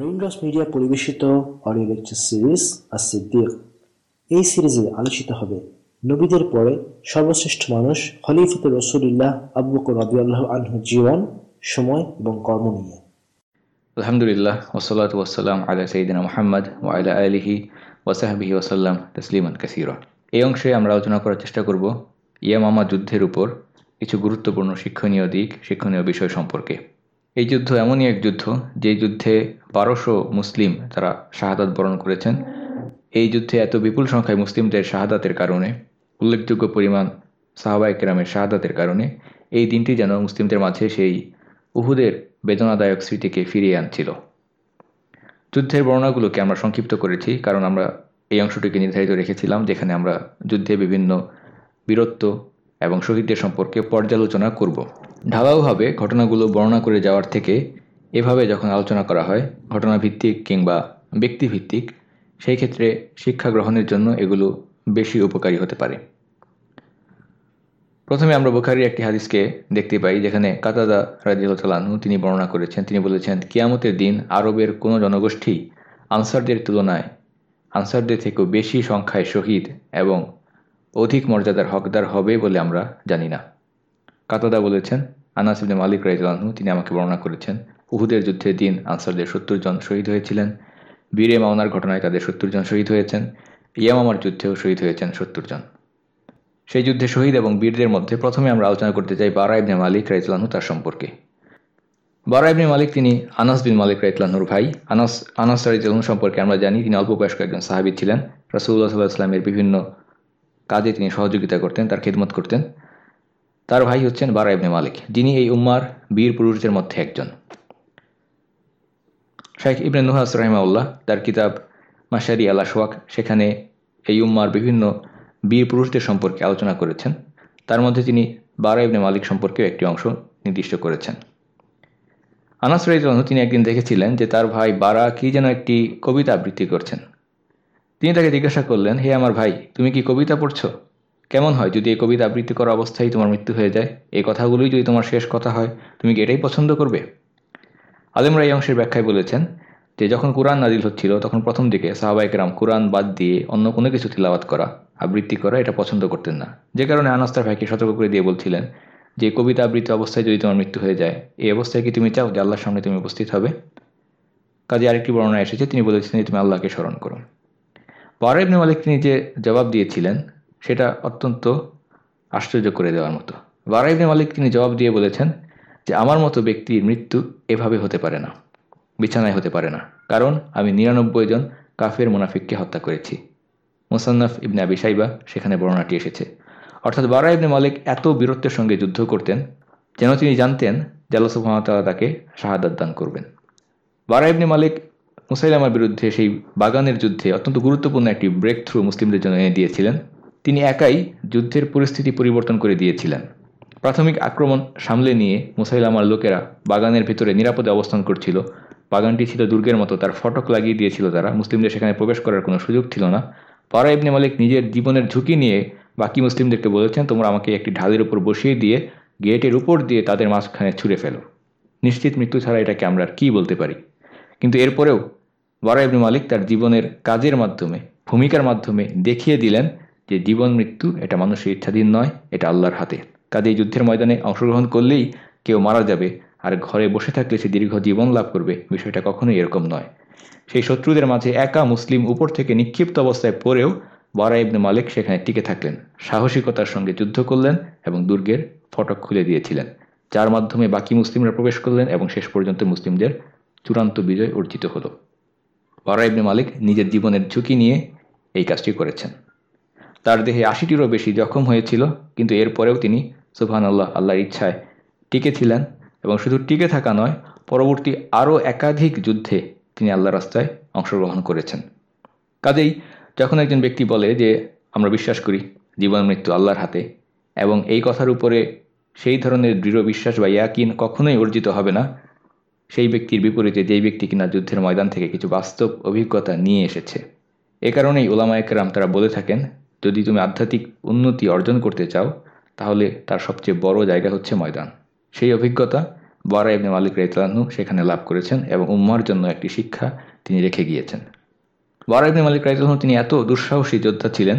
Raindrops Media পরিবেশিত audio lecture series আর সিদ্দিক এই সিরিজে আলোচিত হবে নবীদের পরে সর্বশ্রেষ্ঠ মানুষ খলিফত রসুলিল্লাহ আবু বকর রাদিয়াল্লাহু আনহু জীবন, সময় এবং কর্ম নিয়ে। আলহামদুলিল্লাহ, ওসলাত ওয়াসাল্লাম আলা সঈদিনা মোহাম্মদ ও আলা আলিহি ওয়াসাহাবিহি ওসাল্লাম তসলিমান কাসিরা। এই অংশে আমরা আলোচনা করার চেষ্টা করব ইয়ামামা যুদ্ধের উপর কিছু গুরুত্বপূর্ণ শিক্ষণীয় দিক, শিক্ষণীয় বিষয় সম্পর্কে। এই যুদ্ধ এমনই এক যুদ্ধ, যে যুদ্ধে বারোশো মুসলিম তারা শাহাদাত বরণ করেছেন। এই যুদ্ধে এত বিপুল সংখ্যায় মুসলিমদের শাহাদাতের কারণে, উল্লেখযোগ্য পরিমাণ সাহাবাই কেরামের শাহাদাতের কারণে, এই দিনটি যেন মুসলিমদের মাঝে সেই উহুদের বেদনাদায়ক স্মৃতিকে ফিরিয়ে আনছিল। যুদ্ধের বর্ণনাগুলোকে আমরা সংক্ষিপ্ত করেছি, কারণ আমরা এই অংশটিকে নির্ধারিত রেখেছিলাম, যেখানে আমরা যুদ্ধে বিভিন্ন বীরত্ব এবং শহীদদের সম্পর্কে পর্যালোচনা করব। ঢালাওভাবে ঘটনাগুলো বর্ণনা করে যাওয়ার থেকে এভাবে যখন আলোচনা করা হয়, ঘটনাভিত্তিক কিংবা ব্যক্তিভিত্তিক, সেই ক্ষেত্রে শিক্ষা গ্রহণের জন্য এগুলো বেশি উপকারী হতে পারে। প্রথমে আমরা বুখারির একটি হাদিসকে দেখতে পাই, যেখানে কাতাদা রাজিউল্লাহু তিনি বর্ণনা করেছেন, তিনি বলেছেন, কিয়ামতের দিন আরবের কোনো জনগোষ্ঠী আনসারদের তুলনায় আনসারদের থেকেও বেশি সংখ্যায় শহীদ এবং অধিক মর্যাদার হকদার হবে বলে আমরা জানি না। কাতাদা বলেছেন, আনাস ইবনে মালিক রাইজলানহু তিনি আমাকে বর্ণনা করেছেন, উহুদের যুদ্ধের দিন আনসারদের সত্তর জন শহীদ হয়েছিলেন, বীরে মাওনার ঘটনায় তাদের সত্তর জন শহীদ হয়েছেন, ইয়ামামার যুদ্ধেও শহীদ হয়েছেন সত্তর জন। সেই যুদ্ধে শহীদ এবং বীরদের মধ্যে প্রথমে আমরা আলোচনা করতে চাই বারা ইবনে মালিক রাইতলানহু তার সম্পর্কে। বারা ইবনে মালিক তিনি আনাস বিন মালিক রাইতলানহুর ভাই। আনাস আনাস রাইতলানহু সম্পর্কে আমরা জানি তিনি অল্প বয়স্ক একজন সাহাবি ছিলেন। রাসুল্লাহ সাল্লাহ ইসলামের বিভিন্ন কাজে তিনি সহযোগিতা করতেন, তার খেদমত করতেন। তার ভাই হচ্ছেন বারা ইবনে মালিক, যিনি এই উম্মার বীর পুরুষদের মধ্যে একজন। শেখ ইবনে নুহাস রহিমাউল্লাহ তার কিতাব মাসারি আলা সোয়াক সেখানে এই উম্মার বিভিন্ন বীর পুরুষদের সম্পর্কে আলোচনা করেছেন। তার মধ্যে তিনি বারা ইবনে মালিক সম্পর্কেও একটি অংশ নির্দিষ্ট করেছেন। আনাস রাইজলানহু তিনি একদিন দেখেছিলেন যে তার ভাই বারা কি যেন একটি কবিতা আবৃত্তি করছেন। তিনি তাকে জিজ্ঞাসা করলেন, হে আমার ভাই, তুমি কি কবিতা পড়ছো? কেমন হয়? যদি এই কবিতা আবৃত্তি করা অবস্থায় তোমার মৃত্যু হয়ে যায়, এই কথাগুলোই যদি তোমার শেষ কথা হয়, তুমি কি এটাই পছন্দ করবে? আলেমরা এই অংশের ব্যাখ্যায় বলেছেন যে, যখন কোরআন নাজিল হচ্ছিল, তখন প্রথম দিকে সাহাবাইকেরাম কোরআন বাদ দিয়ে অন্য কোনো কিছু তিলাবাত করা, আবৃত্তি করা, এটা পছন্দ করতেন না। যে কারণে আনাস্তার ভাইকে সতর্ক করে দিয়ে বলছিলেন যে কবিতা আবৃত্তি অবস্থায় যদি তোমার মৃত্যু হয়ে যায়, এই অবস্থায় কি তুমি চাও যে আল্লাহর সামনে তুমি উপস্থিত হবে? কাজে আরেকটি বর্ণনা এসেছে, তিনি বলেছিলেন যে, তুমি আল্লাহকে স্মরণ করো। বারা ইবনে মালিক তিনি যে জবাব দিয়েছিলেন সেটা অত্যন্ত আশ্চর্য করে দেওয়ার মতো। বারা ইবনে মালিক তিনি জবাব দিয়ে বলেছেন যে, আমার মতো ব্যক্তির মৃত্যু এভাবে হতে পারে না, বিছানায় হতে পারে না। কারণ আমি নিরানব্বই জন কাফের মুনাফিককে হত্যা করেছি। মুসান্নাফ ইবনে আবি সাইবা সেখানে বর্ণনাটি এসেছে। অর্থাৎ বারা ইবনে মালিক এত বীরত্বের সঙ্গে যুদ্ধ করতেন যেন তিনি জানতেন যে আল্লাহ তাকে শাহাদাত দান করবেন। বারা ইবনে মালিক মুসাইলামার বিরুদ্ধে সেই বাগানের যুদ্ধে অত্যন্ত গুরুত্বপূর্ণ একটি ব্রেক থ্রু মুসলিমদের জন্য এনে দিয়েছিলেন। তিনি একাই যুদ্ধের পরিস্থিতি পরিবর্তন করে দিয়েছিলেন। প্রাথমিক আক্রমণ সামলে নিয়ে মুসাইলামার লোকেরা বাগানের ভিতরে নিরাপদে অবস্থান করছিল। বাগানটি ছিল দুর্গের মতো, তার ফটক লাগিয়ে দিয়েছিল তারা। মুসলিমদের সেখানে প্রবেশ করার কোনো সুযোগ ছিল না। পারা ইবনে মালিক নিজের জীবনের ঝুঁকি নিয়ে বাকি মুসলিমদেরকে বলেছেন, তোমরা আমাকে একটি ঢালের উপর বসিয়ে দিয়ে গেটের উপর দিয়ে তাদের মাঝখানে ছুঁড়ে ফেলো। নিশ্চিত মৃত্যু ছাড়া এটাকে আমরা কি বলতে পারি? কিন্তু এরপরেও বারা ইবনে মালিক তার জীবনের কাজের মাধ্যমে, ভূমিকার মাধ্যমে দেখিয়ে দিলেন যে জীবন, মৃত্যু, এটা মানুষের ইচ্ছাধীন নয়, এটা আল্লাহর হাতে। কাজে যুদ্ধের ময়দানে অংশগ্রহণ করলেই কেউ মারা যাবে, আর ঘরে বসে থাকলে সে দীর্ঘ জীবন লাভ করবে, বিষয়টা কখনোই এরকম নয়। সেই শত্রুদের মাঝে একা মুসলিম উপর থেকে নিক্ষিপ্ত অবস্থায় পড়েও বারা ইবনে মালিক সেখানে টিকে থাকলেন, সাহসিকতার সঙ্গে যুদ্ধ করলেন এবং দুর্গের ফটক খুলে দিয়েছিলেন, যার মাধ্যমে বাকি মুসলিমরা প্রবেশ করলেন এবং শেষ পর্যন্ত মুসলিমদের চূড়ান্ত বিজয় অর্জিত হলো। বারা ইবনে মালিক নিজের জীবনের ঝুঁকি নিয়ে এই কাজটি করেছেন। তার দেহে আশিটিরও বেশি জখম হয়েছিল, কিন্তু এরপরেও তিনি সুবহান আল্লাহ আল্লাহর ইচ্ছায় টিকে ছিলেন এবং শুধু টিকে থাকা নয়, পরবর্তী আরও একাধিক যুদ্ধে তিনি আল্লাহ রাস্তায় অংশগ্রহণ করেছেন। কাজেই যখন একজন ব্যক্তি বলে যে, আমরা বিশ্বাস করি জীবন মৃত্যু আল্লাহর হাতে এবং এই কথার উপরে সেই ধরনের দৃঢ় বিশ্বাস বা ইয়াকিন কখনোই অর্জিত হবে না, সেই ব্যক্তির বিপরীতে যেই ব্যক্তি কিনা যুদ্ধের ময়দান থেকে কিছু বাস্তব অভিজ্ঞতা নিয়ে এসেছে। এ কারণেই ওলামায়করাম তারা বলে থাকেন যদি তুমি আধ্যাত্মিক উন্নতি অর্জন করতে চাও, তাহলে তার সবচেয়ে বড় জায়গা হচ্ছে ময়দান। সেই অভিজ্ঞতা বারা ইবনে মালিক রাইতলানহু সেখানে লাভ করেছেন এবং উম্মার জন্য একটি শিক্ষা তিনি রেখে গিয়েছেন। বারা ইবনে মালিক রাইতলানহু তিনি এত দুঃসাহসী যোদ্ধা ছিলেন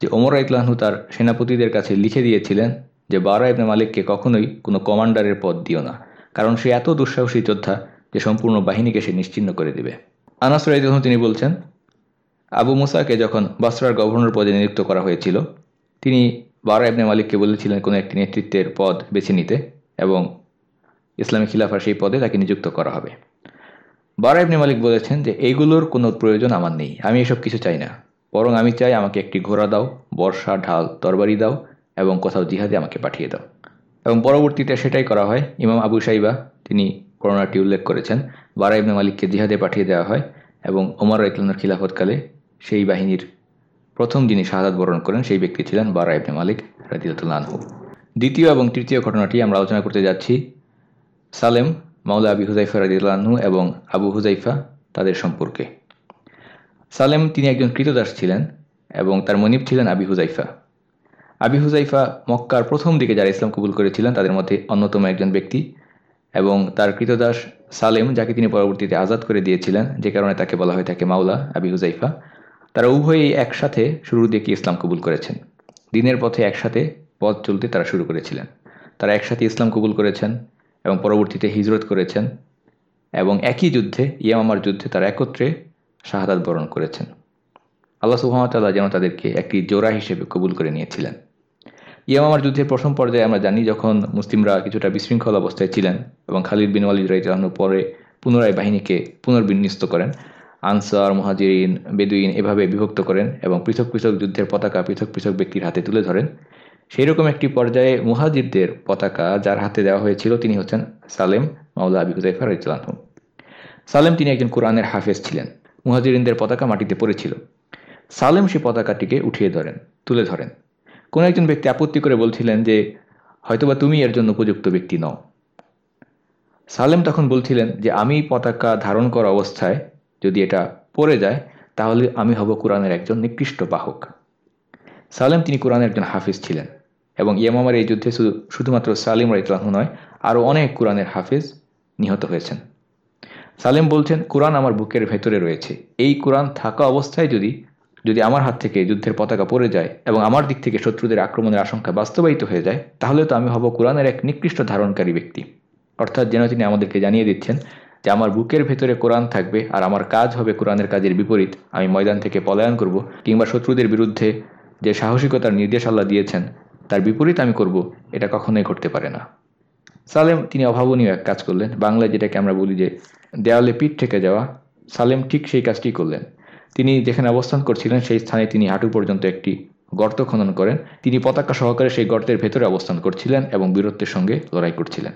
যে ওমর রাইতলানহু তার সেনাপতিদের কাছে লিখে দিয়েছিলেন যে, বারা ইবনে মালিককে কখনোই কোনো কমান্ডারের পদ দিও না, কারণ সে এত দুঃসাহসী যোদ্ধা যে সম্পূর্ণ বাহিনীকে সে নিশ্চিন্ন করে দেবে। আনাস রাইতলানহু তিনি বলছেন আবু মুসাকে যখন বাসরার গভর্নর পদে নিযুক্ত করা হয়েছিল, তিনি বারা ইবনে মালিককে বলেছিলেন কোনো একটি নেতৃত্বের পদ বেছে নিতে এবং ইসলামী খিলাফার সেই পদে তাকে নিযুক্ত করা হবে। বারা ইবনে মালিক বলেছেন যে এইগুলোর কোনো প্রয়োজন আমার নেই। আমি এসব কিছু চাই না। বরং আমি চাই আমাকে একটি ঘোড়া দাও, বর্ষা, ঢাল, তরবারি দাও এবং কোথাও জিহাদে আমাকে পাঠিয়ে দাও। এবং পরবর্তীতে সেটাই করা হয়। ইমাম আবু সাইবা, তিনি করোনাটি উল্লেখ করেছেন, বারা ইবনে মালিককে জিহাদে পাঠিয়ে দেওয়া হয় এবং ওমর ইতলানোর খিলাফতকালে সেই বাহিনীর প্রথম যিনি শাহাদ বরণ করেন সেই ব্যক্তি ছিলেন বারা ইবনে মালিক আনহু। দ্বিতীয় এবং তৃতীয় ঘটনাটি আমরা আলোচনা করতে যাচ্ছি সালেম, মাওলা আবি হুজাইফা রাজিউল্লাহু এবং আবু হুজাইফা তাদের সম্পর্কে। সালেম তিনি একজন কৃতদাস ছিলেন এবং তার মনিব ছিলেন আবি হুজাইফা আবি হুজাইফা মক্কার প্রথম দিকে যারা ইসলাম কবুল করেছিলেন তাদের মধ্যে অন্যতম একজন ব্যক্তি এবং তার কৃতদাস সালেম, যাকে তিনি পরবর্তীতে আজাদ করে দিয়েছিলেন, যে কারণে তাকে বলা হয়ে থাকে মাওলা আবি হুজাইফা তারা উভয়েই একসাথে শুরুর দিকে ইসলাম কবুল করেছেন। দিনের পথে একসাথে পথ চলতে তারা শুরু করেছিলেন। তারা একসাথে ইসলাম কবুল করেছেন এবং পরবর্তীতে হিজরত করেছেন এবং একই যুদ্ধে ইয়ামামার যুদ্ধে তারা একত্রে শাহাদাত বরণ করেছেন। আল্লাহ সুহামতাল্লাহ যেন তাদেরকে একটি জোড়া হিসেবে কবুল করে নিয়েছিলেন। ইয়ামামার যুদ্ধের প্রথম পর্যায়ে আমরা জানি যখন মুসলিমরা কিছুটা বিশৃঙ্খল অবস্থায় ছিলেন এবং খালিদ বিন ওয়ালিদ রাইতাহনু পরে পুনরায় বাহিনীকে পুনর্বিন্যস্ত করেন আনসার, মহাজিরিন, বেদুইন এভাবে বিভক্ত করেন এবং পৃথক পৃথক যুদ্ধের পতাকা পৃথক পৃথক ব্যক্তির হাতে তুলে ধরেন। সেই রকম একটি পর্যায়ে মুহাজিরদের পতাকা যার হাতে দেওয়া হয়েছিল তিনি হচ্ছেন সালেম মাউলা আবি হুজাইফা সালেম তিনি একজন কোরআনের হাফেজ ছিলেন। মুহাজিরিনদের পতাকা মাটিতে পড়েছিল। সালেম সেই পতাকাটিকে উঠিয়ে ধরেন, তুলে ধরেন। কোনো একজন ব্যক্তি আপত্তি করে বলছিলেন যে, হয়তোবা তুমি এর জন্য উপযুক্ত ব্যক্তি নও। সালেম তখন বলছিলেন যে, আমি পতাকা ধারণ করা অবস্থায় যদি এটা পড়ে যায়, তাহলে আমি হব কোরআনের একজন নিকৃষ্ট বাহক। সালেম তিনি কোরআনের একজন হাফিজ ছিলেন এবং ইয়ামামার এই যুদ্ধে শুধু, শুধুমাত্র সালিম রাইতলাহ নয় আরও অনেক কোরআনের হাফিজ নিহত হয়েছেন। সালেম বলছেন, কোরআন আমার বুকের ভেতরে রয়েছে। এই কোরআন থাকা অবস্থায় যদি যদি আমার হাত থেকে যুদ্ধের পতাকা পড়ে যায় এবং আমার দিক থেকে শত্রুদের আক্রমণের আশঙ্কা বাস্তবায়িত হয়ে যায়, তাহলে তো আমি হব কোরআনের এক নিকৃষ্ট ধারণকারী ব্যক্তি। অর্থাৎ যেন তিনি আমাদেরকে জানিয়ে দিচ্ছেন যে আমার বুকের ভেতরে কোরআন থাকবে আর আমার কাজ হবে কোরআনের কাজের বিপরীত, আমি ময়দান থেকে পলায়ন করব কিংবা শত্রুদের বিরুদ্ধে যে সাহসিকতার নির্দেশ আল্লাহ দিয়েছেন, তার বিপরীত আমি করব, এটা কখনোই ঘটতে পারে না। সালেম, তিনি অভাবনীয় এক কাজ করলেন। বাংলায় যেটাকে আমরা বলি যে দেওয়ালে পিঠ থেকে যাওয়া, সালেম ঠিক সেই কাজটি করলেন। তিনি যেখানে অবস্থান করছিলেন, সেই স্থানে তিনি হাঁটু পর্যন্ত একটি গর্ত খনন করেন। তিনি পতাকা সহকারে সেই গর্তের ভেতরে অবস্থান করছিলেন এবং বীরত্বের সঙ্গে লড়াই করছিলেন।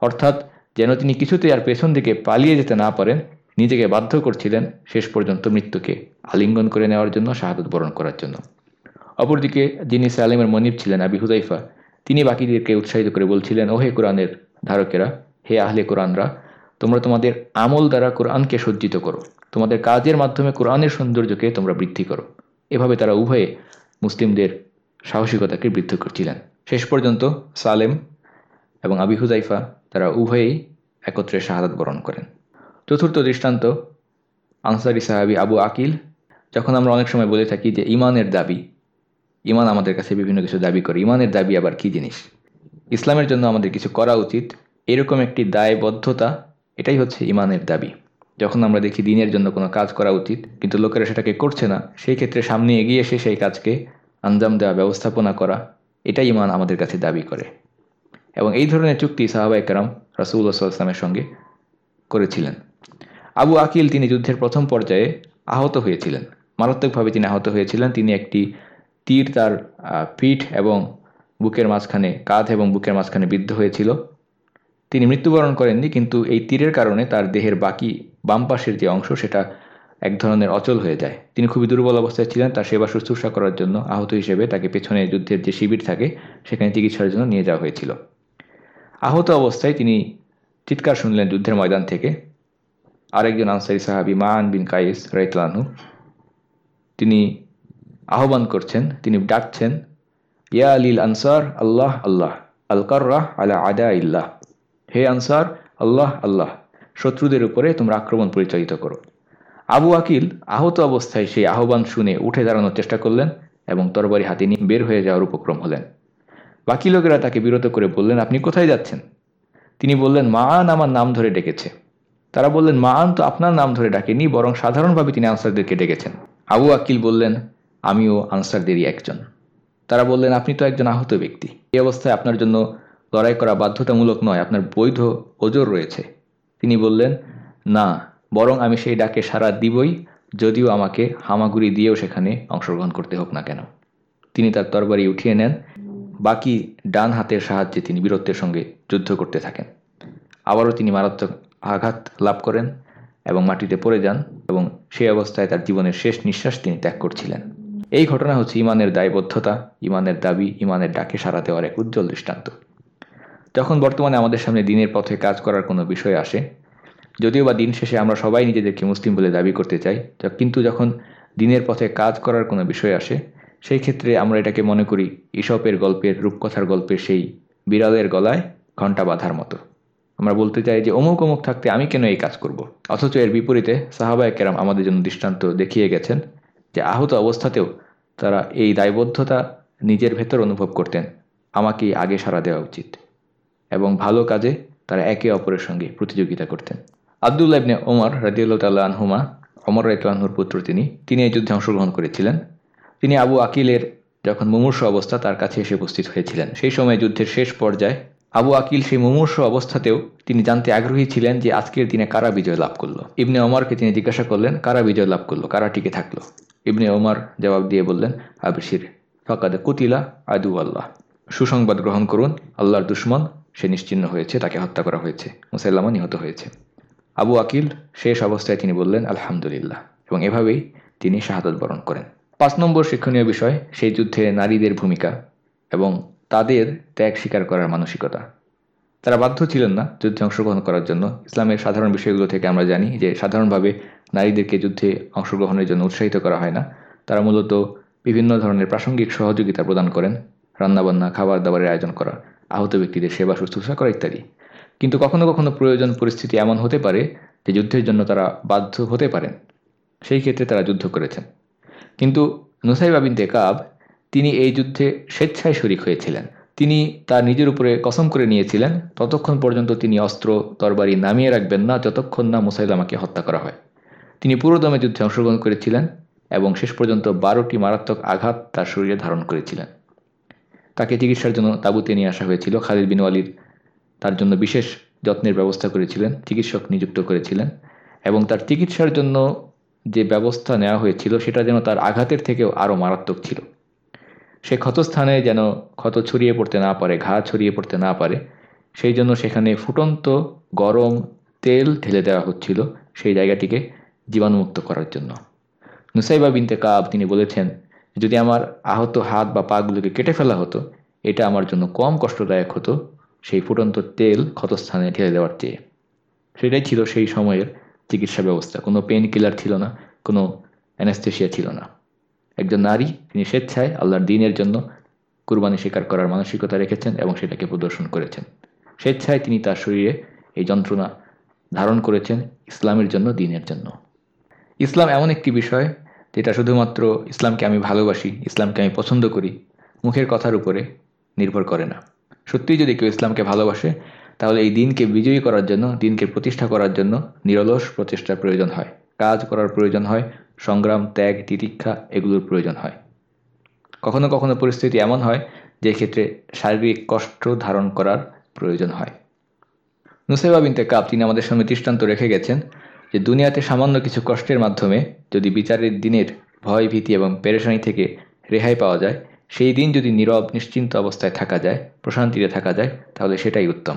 অর্থাৎ যেন তিনি কিছুতেই আর পেছন দিকে পালিয়ে যেতে না পারেন, নিজেকে বাধ্য করছিলেন শেষ পর্যন্ত মৃত্যুকে আলিঙ্গন করে নেওয়ার জন্য, শাহাদত বরণ করার জন্য। অপরদিকে যিনি সালেমের মনিব ছিলেন আবি হুজাইফা তিনি বাকিদেরকে উৎসাহিত করে বলছিলেন, ওহে কোরআনের ধারকেরা, হে আহলে কোরআনরা, তোমরা তোমাদের আমল দ্বারা কোরআনকে সজ্জিত করো। তোমাদের কাজের মাধ্যমে কোরআনের সৌন্দর্যকে তোমরা বৃদ্ধি করো। এভাবে তারা উভয়ে মুসলিমদের সাহসিকতাকে বৃদ্ধি করছিলেন। শেষ পর্যন্ত সালেম এবং আবি হুজাইফা তারা উভয়েই একত্রে শাহাদাত বরণ করেন। চতুর্থ দৃষ্টান্ত, আনসারি সাহাবি আবু আকিল, যখন আমরা অনেক সময় বলে থাকি যে ইমানের দাবি, ইমান আমাদের কাছে বিভিন্ন কিছু দাবি করে। ইমানের দাবি আবার কি জিনিস? ইসলামের জন্য আমাদের কিছু করা উচিত। এরকম একটি দায়বদ্ধতা, এটাই হচ্ছে ইমানের দাবি। যখন আমরা দেখি দিনের জন্য কোনো কাজ করা উচিত, কিন্তু লোকেরা সেটাকে করছে না, সেই ক্ষেত্রে সামনে এগিয়ে এসে সেই কাজকে আঞ্জাম দেওয়া, ব্যবস্থাপনা করা, এটাই ইমান আমাদের কাছে দাবি করে। এবং এই ধরনের চুক্তি সাহাবাই কারাম রাসুল্লাহ সাল্লামের সঙ্গে করেছিলেন। আবু আকিল তিনি যুদ্ধের প্রথম পর্যায়ে আহত হয়েছিলেন। মারাত্মকভাবে তিনি আহত হয়েছিলেন। তিনি একটি তীর তার পিঠ এবং বুকের মাঝখানে কাঁধ এবং বুকের মাঝখানে বিদ্ধ হয়েছিল। তিনি মৃত্যুবরণ করেননি, কিন্তু এই তীরের কারণে তার দেহের বাকি বাম পাশের যে অংশ, সেটা এক ধরনের অচল হয়ে যায়। তিনি খুবই দুর্বল অবস্থায় ছিলেন। তার সেবা শুশ্রূষা করার জন্য আহত হিসেবে তাকে পেছনে যুদ্ধের যে শিবির থাকে, সেখানে চিকিৎসার জন্য নিয়ে যাওয়া হয়েছিল। অবস্থায় তিনি চিৎকার শুনলেন যুদ্ধের ময়দান থেকে। আরেকজন আনসারি সাহাবি মান বিন কাইস রাইতলানহু তিনি আহ্বান করছেন, তিনি ডাকছেন, ইয়া আলিল আনসার, আল্লাহ আল্লাহ, আল আলকার্রাহ আলা আদা ইল্লাহ হে আনসার, আল্লাহ আল্লাহ, শত্রুদের উপরে তোমরা আক্রমণ পরিচালিত করো। আবু আকিল আহত অবস্থায় সেই আহ্বান শুনে উঠে দাঁড়ানোর চেষ্টা করলেন এবং তরবারি হাতে নিয়ে বের হয়ে যাওয়ার উপক্রম হলেন। বাকি লোকেরা তাকে বিরত করে বললেন, আপনি কোথায় যাচ্ছেন? তিনি বললেন মা আন আমার নাম ধরে ডেকেছে। তারা বললেন মা আন তো আপনার নাম ধরে ডাকেনি, বরং সাধারণভাবে তিনি আনসারদেরকে ডেকেছেন। আবু আকিল বললেন, আমিও আনসারদেরই একজন। তারা বললেন, আপনি তো একজন আহত ব্যক্তি। এই অবস্থায় আপনার জন্য লড়াই করা বাধ্যতামূলক নয়, আপনার বৈধ ওজোর রয়েছে। তিনি বললেন, না, বরং আমি সেই ডাকে সারা দিবই, যদিও আমাকে হামাগুড়ি দিয়েও সেখানে অংশগ্রহণ করতে হোক না কেন। তিনি তার তরবারি উঠিয়ে নেন বাকি ডান হাতের সাহায্যে তিনি বীরত্বের সঙ্গে যুদ্ধ করতে থাকেন। আবারও তিনি মারাত্মক আঘাত লাভ করেন এবং মাটিতে পড়ে যান এবং সেই অবস্থায় তার জীবনের শেষ নিঃশ্বাস তিনি ত্যাগ করছিলেন। এই ঘটনা হচ্ছে ইমানের দায়বদ্ধতা, ইমানের দাবি, ইমানের ডাকে সারা দেওয়ার এক উজ্জ্বল দৃষ্টান্ত। যখন বর্তমানে আমাদের সামনে দিনের পথে কাজ করার কোনো বিষয় আসে, যদিও বা দিন শেষে আমরা সবাই নিজেদেরকে মুসলিম বলে দাবি করতে চাই কিন্তু যখন দিনের পথে কাজ করার কোনো বিষয় আসে সেই ক্ষেত্রে আমরা এটাকে মনে করি ইসপের গল্পের, রূপকথার গল্পের সেই বিড়ালের গলায় ঘণ্টা বাঁধার মতো। আমরা বলতে চাই যে অমুক অমুক থাকতে আমি কেন এই কাজ করব। অথচ এর বিপরীতে সাহাবায় কেরাম আমাদের জন্য দৃষ্টান্ত দেখিয়ে গেছেন যে আহত অবস্থাতেও তারা এই দায়বদ্ধতা নিজের ভেতর অনুভব করতেন, আমাকেই আগে সারা দেওয়া উচিত। এবং ভালো কাজে তারা একে অপরের সঙ্গে প্রতিযোগিতা করতেন। আবদুল্লাহ ইবনে ওমর রাজিউল্লাহ তাল্লাহ আনহুমা অমর রাইতুল্লাহর পুত্র তিনি তিনি এই যুদ্ধে অংশগ্রহণ করেছিলেন। তিনি আবু আকিলের যখন মুমূর্ষ অবস্থা তার কাছে এসে উপস্থিত হয়েছিলেন। সেই সময় যুদ্ধের শেষ পর্যায়ে আবু আকিল সেই মুমূর্ষ অবস্থাতেও তিনি জানতে আগ্রহী ছিলেন যে আজকের দিনে কারা বিজয় লাভ করল। ইবনে ওমরকে তিনি জিজ্ঞাসা করলেন, কারা বিজয় লাভ করল? কারা টিকে থাকল? ইবনে ওমর জবাব দিয়ে বললেন আবিসির ফকাদে কুতিলা আদু আল্লাহ। সুসংবাদ গ্রহণ করুন, আল্লাহর দুশ্মন, সে নিশ্চিন্ন হয়েছে, তাকে হত্যা করা হয়েছে মুসাল্লামা নিহত হয়েছে। আবু আকিল শেষ অবস্থায় তিনি বললেন, আলহামদুলিল্লাহ। এবং এভাবেই তিনি শাহাদত বরণ করেন। পাঁচ নম্বর শিক্ষণীয় বিষয়, সেই যুদ্ধে নারীদের ভূমিকা এবং তাদের ত্যাগ স্বীকার করার মানসিকতা। তারা বাধ্য ছিলেন না যুদ্ধে অংশগ্রহণ করার জন্য। ইসলামের সাধারণ বিষয়গুলো থেকে আমরা জানি যে, সাধারণভাবে নারীদেরকে যুদ্ধে অংশগ্রহণের জন্য উৎসাহিত করা হয় না। তারা মূলত বিভিন্ন ধরনের প্রাসঙ্গিক সহযোগিতা প্রদান করেন, রান্নাবান্না খাবার দাবারের আয়োজন করা, আহত ব্যক্তিদের সেবা, শুশ্রূষা করা ইত্যাদি। কিন্তু কখনো কখনো প্রয়োজন পরিস্থিতি এমন হতে পারে যে, যুদ্ধের জন্য তারা বাধ্য হতে পারেন। সেই ক্ষেত্রে তারা যুদ্ধ করেছেন। কিন্তু নুসাইবা বিনতে কাব তিনি এই যুদ্ধে স্বেচ্ছায় শরিক হয়েছিলেন। তিনি তার নিজের উপরে কসম করে নিয়েছিলেন, ততক্ষণ পর্যন্ত তিনি অস্ত্র, তরবারি নামিয়ে রাখবেন না, যতক্ষণ না মুসাইলামাকে হত্যা করা হয়। তিনি পুরোদমে যুদ্ধে অংশগ্রহণ করেছিলেন এবং শেষ পর্যন্ত বারোটি মারাত্মক আঘাত তার শরীরে ধারণ করেছিলেন। তাকে চিকিৎসার জন্য তাবুতে নিয়ে আসা হয়েছিল। খালিদ বিন ওয়ালিদ তার জন্য বিশেষ যত্নের ব্যবস্থা করেছিলেন, চিকিৎসক নিযুক্ত করেছিলেন এবং তার চিকিৎসার জন্য যে ব্যবস্থা নেওয়া হয়েছিল সেটা যেন তার আঘাতের থেকেও আরও মারাত্মক ছিল। সে ক্ষতস্থানে যেন ক্ষত ছড়িয়ে পড়তে না পারে, ঘা ছড়িয়ে পড়তে না পারে, সেই জন্য সেখানে ফুটন্ত গরম তেল ঢেলে দেওয়া হচ্ছিল সেই জায়গাটিকে জীবাণুমুক্ত করার জন্য। নুসাইবা বিনতে কাব তিনি বলেছেন, যদি আমার আহত হাত বা পাগুলোকে কেটে ফেলা হতো, এটা আমার জন্য কম কষ্টদায়ক হতো সেই ফুটন্ত তেল ক্ষতস্থানে ঢেলে দেওয়ার চেয়ে। সেটাই ছিল সেই সময়ের চিকিৎসা ব্যবস্থা। কোনো পেন কিলার ছিল না, কোনো অ্যানাস্থেশিয়া ছিল না। একজন নারী, তিনি স্বেচ্ছায় আল্লাহর দিনের জন্য কুরবানি স্বীকার করার মানসিকতা রেখেছেন এবং সেটাকে প্রদর্শন করেছেন। স্বেচ্ছায় তিনি তার শরীরে এই যন্ত্রণা ধারণ করেছেন ইসলামের জন্য, দিনের জন্য। ইসলাম এমন একটি বিষয় যেটা শুধুমাত্র ইসলামকে আমি ভালোবাসি, ইসলামকে আমি পছন্দ করি, মুখের কথার উপরে নির্ভর করে না। সত্যিই যদি কেউ ইসলামকে ভালোবাসে তাহলে এই দিনকে বিজয়ী করার জন্য, দিনকে প্রতিষ্ঠা করার জন্য নিরলস প্রচেষ্টার প্রয়োজন হয়। কাজ করার প্রয়োজন হয়, সংগ্রাম, ত্যাগ, তিতিক্ষা এগুলোর প্রয়োজন হয়। কখনো কখনো পরিস্থিতি এমন হয় যে ক্ষেত্রে শারীরিক কষ্ট ধারণ করার প্রয়োজন হয়। নুসেবা বিনতে কাপ তিনি আমাদের সামনে দৃষ্টান্ত রেখে গেছেন যে দুনিয়াতে সামান্য কিছু কষ্টের মাধ্যমে যদি বিচারের দিনের ভয়, ভীতি এবং পেরেশানি থেকে রেহাই পাওয়া যায়, সেই দিন যদি নীরব, নিশ্চিন্ত অবস্থায় থাকা যায়, প্রশান্তিতে থাকা যায়, তাহলে সেটাই উত্তম।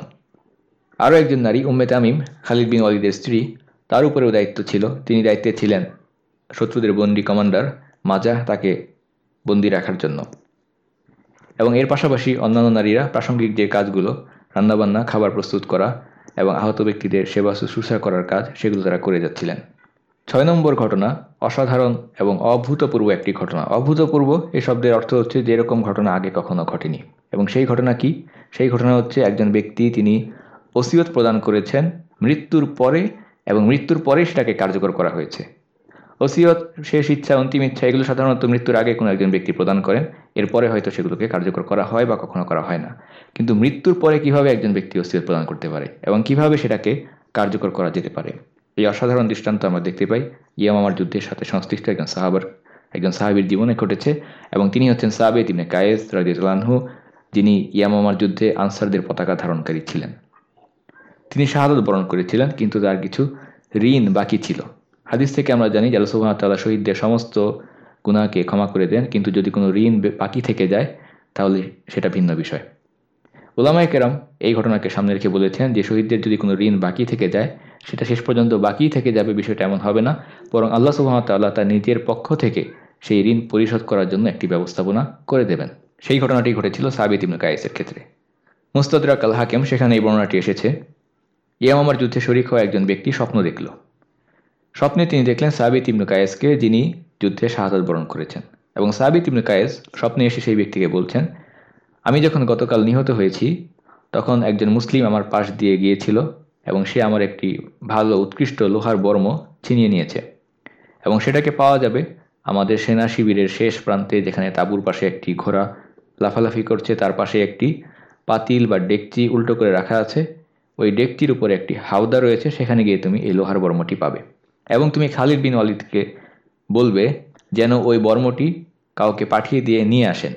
আরও একজন নারী, উম্মে তামিম, খালিদ বিন ওয়ালিদের স্ত্রী, তার উপরেও দায়িত্ব ছিল, তিনি দায়িত্বে ছিলেন শত্রুদের বন্দি কমান্ডার মাজা তাকে বন্দি রাখার জন্য। এবং এর পাশাপাশি অন্যান্য নারীরা প্রাসঙ্গিক যে কাজগুলো, রান্নাবান্না, খাবার প্রস্তুত করা এবং আহত ব্যক্তিদের সেবা শুশ্রূষা করার কাজ, সেগুলো তারা করে যাচ্ছিলেন। ছয় নম্বর ঘটনা অসাধারণ এবং অভূতপূর্ব একটি ঘটনা। অভূতপূর্ব এই শব্দের অর্থ হচ্ছে যে এরকম ঘটনা আগে কখনো ঘটেনি। এবং সেই ঘটনা কি? সেই ঘটনা হচ্ছে একজন ব্যক্তি, তিনি ওসিয়ত প্রদান করেছেন, মৃত্যুর পরে এবং মৃত্যুর পরে সেটাকে কার্যকর করা হয়েছে। ওসিয়ত, শেষ ইচ্ছা, অন্তিম ইচ্ছা, এগুলো সাধারণত মৃত্যুর আগে কোনো একজন ব্যক্তি প্রদান করেন, এরপরে হয়তো সেগুলোকে কার্যকর করা হয় বা কখনো করা হয় না। কিন্তু মৃত্যুর পরে কীভাবে একজন ব্যক্তি ওসিয়ত প্রদান করতে পারে এবং কীভাবে সেটাকে কার্যকর করা যেতে পারে, এই অসাধারণ দৃষ্টান্ত আমরা দেখতে পাই। ইয়ামামার যুদ্ধের সাথে সংশ্লিষ্ট একজন সাহাবার, একজন সাহাবির জীবনে ঘটেছে এবং তিনি হচ্ছেন সাহাবে তিনি কায়েস রাজিউল্লাহু যিনি ইয়ামামার যুদ্ধে আনসারদের পতাকা ধারণকারী ছিলেন। তিনি শাহাদত বরণ করেছিলেন, কিন্তু তার কিছু ঋণ বাকি ছিল। হাদিস থেকে আমরা জানি যে আল্লাহ শহীদদের সমস্ত গুণাকে ক্ষমা করে দেন, কিন্তু যদি কোনো ঋণ বাকি থেকে যায়, তাহলে সেটা ভিন্ন বিষয়। ওলামায় কেরাম এই ঘটনাকে সামনে রেখে বলেছেন যে শহীদদের যদি কোনো ঋণ বাকি থেকে যায়, সেটা শেষ পর্যন্ত বাকি থেকে যাবে, বিষয়টা এমন হবে না। বরং আল্লাহ সুহামতাল্লাহ তার নিজের পক্ষ থেকে সেই ঋণ পরিশোধ করার জন্য একটি ব্যবস্থাপনা করে দেবেন। সেই ঘটনাটি ঘটেছিল সাবিত ইবনু কায়েসের ক্ষেত্রে। মুস্তাদরাক আল হাকিম সেখানে এই বর্ণনাটি এসেছে। ইয়ামামার যুদ্ধে শরিক হওয়া একজন ব্যক্তি স্বপ্ন দেখল। স্বপ্নে তিনি দেখলেন সাবিত ইবনু কায়েসকে যিনি যুদ্ধে শাহাদত বরণ করেছেন এবং সাবিত ইবনু কায়েস স্বপ্নে এসে সেই ব্যক্তিকে বলছেন, আমি যখন গতকাল নিহত হয়েছি, তখন একজন মুসলিম আমার পাশ দিয়ে গিয়েছিল এবং সে আমার একটি ভালো উৎকৃষ্ট লোহার বর্ম ছিনিয়ে নিয়েছে এবং সেটাকে পাওয়া যাবে আমাদের সেনা শিবিরের শেষ প্রান্তে যেখানে তাঁবুর পাশে একটি ঘোড়া লাফালাফি করছে, তার পাশে একটি পাতিল বা ডেকচি উল্টো করে রাখা আছে। ওই ডেকচির উপরে একটি হাওদা রয়েছে, সেখানে গিয়ে তুমি এই লোহার বর্মটি পাবে। এবং তুমি খালিদ বিন ওয়ালিদকে বলবে যেন ওই বর্মটি কাউকে পাঠিয়ে দিয়ে নিয়ে আসেন।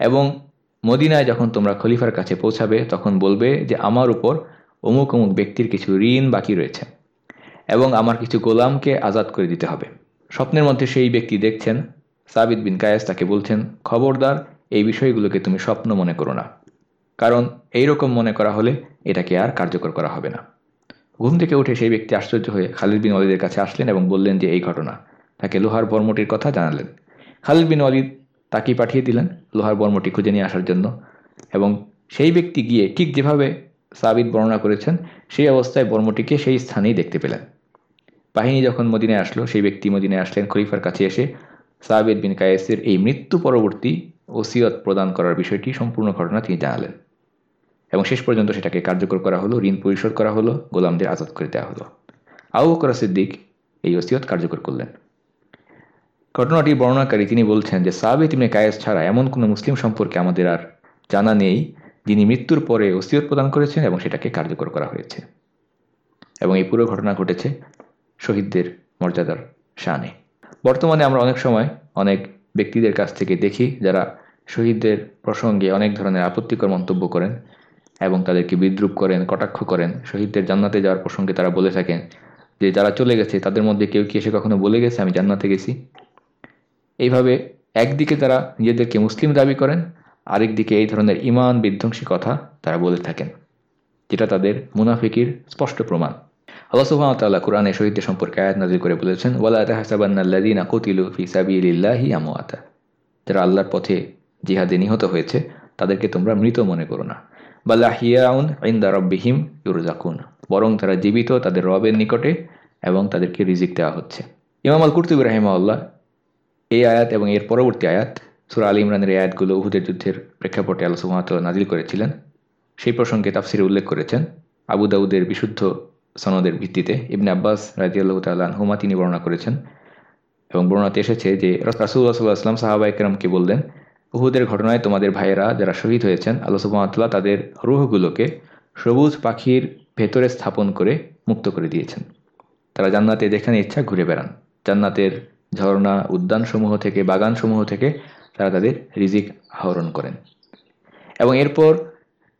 এবং মদিনায় যখন তোমরা খলিফার কাছে পৌঁছাবে, তখন বলবে যে আমার উপর অমুক অমুক ব্যক্তির কিছু ঋণ বাকি রয়েছে এবং আমার কিছু গোলামকে আজাদ করে দিতে হবে। স্বপ্নের মধ্যে সেই ব্যক্তি দেখছেন সাবিদ বিন কায়েস তাকে বলছেন, খবরদার, এই বিষয়গুলোকে তুমি স্বপ্ন মনে করো না। কারণ এই রকম মনে করা হলে এটাকে আর কার্যকর করা হবে না। ঘুম থেকে উঠে সেই ব্যক্তি আশ্চর্য হয়ে খালিদ বিন ওয়ালিদের কাছে আসলেন এবং বললেন যে, এই ঘটনা। তাকে লোহার বর্মটির কথা জানালেন। খালিদ বিন ওয়ালিদ তাকেই পাঠিয়ে দিলেন লোহার বর্মটি খুঁজে নিয়ে আসার জন্য এবং সেই ব্যক্তি গিয়ে ঠিক যেভাবে সাবিদ বর্ণনা করেছেন, সেই অবস্থায় বর্মটিকে সেই স্থানেই দেখতে পেলেন। বাহিনী যখন মদিনায় আসলো, সেই ব্যক্তি মদিনায় আসলেন খলিফার কাছে এসে সাবিদ বিন কায়েসের এই মৃত্যু পরবর্তী ওসিয়ত প্রদান করার বিষয়টি, সম্পূর্ণ ঘটনা তিনি জানালেন। এবং শেষ পর্যন্ত সেটাকে কার্যকর করা হলো, ঋণ পরিশোধ করা হলো, গোলামদের আজাদ করে দেওয়া হলো। আউ বকর সিদ্দিক এই ওসিয়ত কার্যকর করলেন। ঘটনাটি বর্ণনাকারী তিনি বলছেন যে, সাবিত ইমনে কায়েস ছাড়া এমন কোনো মুসলিম সম্পর্কে আমাদের আর জানা নেই, যিনি মৃত্যুর পরে ওসিয়ত প্রদান করেছেন এবং সেটাকে কার্যকর করা হয়েছে। এবং এই পুরো ঘটনা ঘটেছে শহীদদের মর্যাদার শানে। বর্তমানে আমরা অনেক সময় অনেক ব্যক্তিদের কাছ থেকে দেখি যারা শহীদদের প্রসঙ্গে অনেক ধরনের আপত্তিকর মন্তব্য করেন। এবং তাদেরকে বিদ্রুপ করেন, কটাক্ষ করেন, শহীদদের জান্নাতে যাওয়ার প্রসঙ্গে তারা বলে থাকেন যে, যারা চলে গেছে, তাদের মধ্যে কেউ কি এসে কখনো বলে গেছে, আমি জান্নাতে গেছি? এইভাবে একদিকে তারা নিজেদেরকে মুসলিম দাবি করেন, আরেকদিকে এই ধরনের ইমান বিধ্বংসী কথা তারা বলে থাকেন, যেটা তাদের মুনাফিকির স্পষ্ট প্রমাণ। আল্লাহ কোরআনে শহীদদের সম্পর্কে আয়াত নাজির করে বলেছেন, ওয়ালা যারা আল্লাহর পথে জিহাদে নিহত হয়েছে, তাদেরকে তোমরা মৃত মনে করো না। বাল্লা হিয়াউন ইন্দা রব্বিহিম ইউরজাকুন বরং তারা জীবিত তাদের রবের নিকটে এবং তাদেরকে রিজিক দেওয়া হচ্ছে। ইমাম আল কুর্তুব রাহিমাউল্লাহ এই আয়াত এবং এর পরবর্তী আয়াত, সুরা আলী ইমরানের এই আয়াতগুলো উহুদের যুদ্ধের প্রেক্ষাপটে আল্লাহ নাজিল করেছিলেন। সেই প্রসঙ্গে তাফসিরে উল্লেখ করেছেন, আবু দাউদের বিশুদ্ধ সনদের ভিত্তিতে ইবনে আব্বাস রাজিয়াল্লাহ হুমা তিনি বর্ণনা করেছেন এবং বর্ণনাতে এসেছে যে রাসুল্লাহ সাল্লাহ আসলাম সাহাবা একরামকে বললেন উহুদের ঘটনায় তোমাদের ভাইয়েরা যারা শহীদ হয়েছেন, আল্লাহ সুবাহতাল্লাহ তাদের রুহগুলোকে সবুজ পাখির ভেতরে স্থাপন করে মুক্ত করে দিয়েছেন। তারা জান্নাতে যেখানে ইচ্ছা ঘুরে বেড়ান। জান্নাতের ঝর্ণা, উদ্যানসমূহ থেকে, বাগানসমূহ থেকে তারা তাদের রিজিক আহরণ করেন। এবং এরপর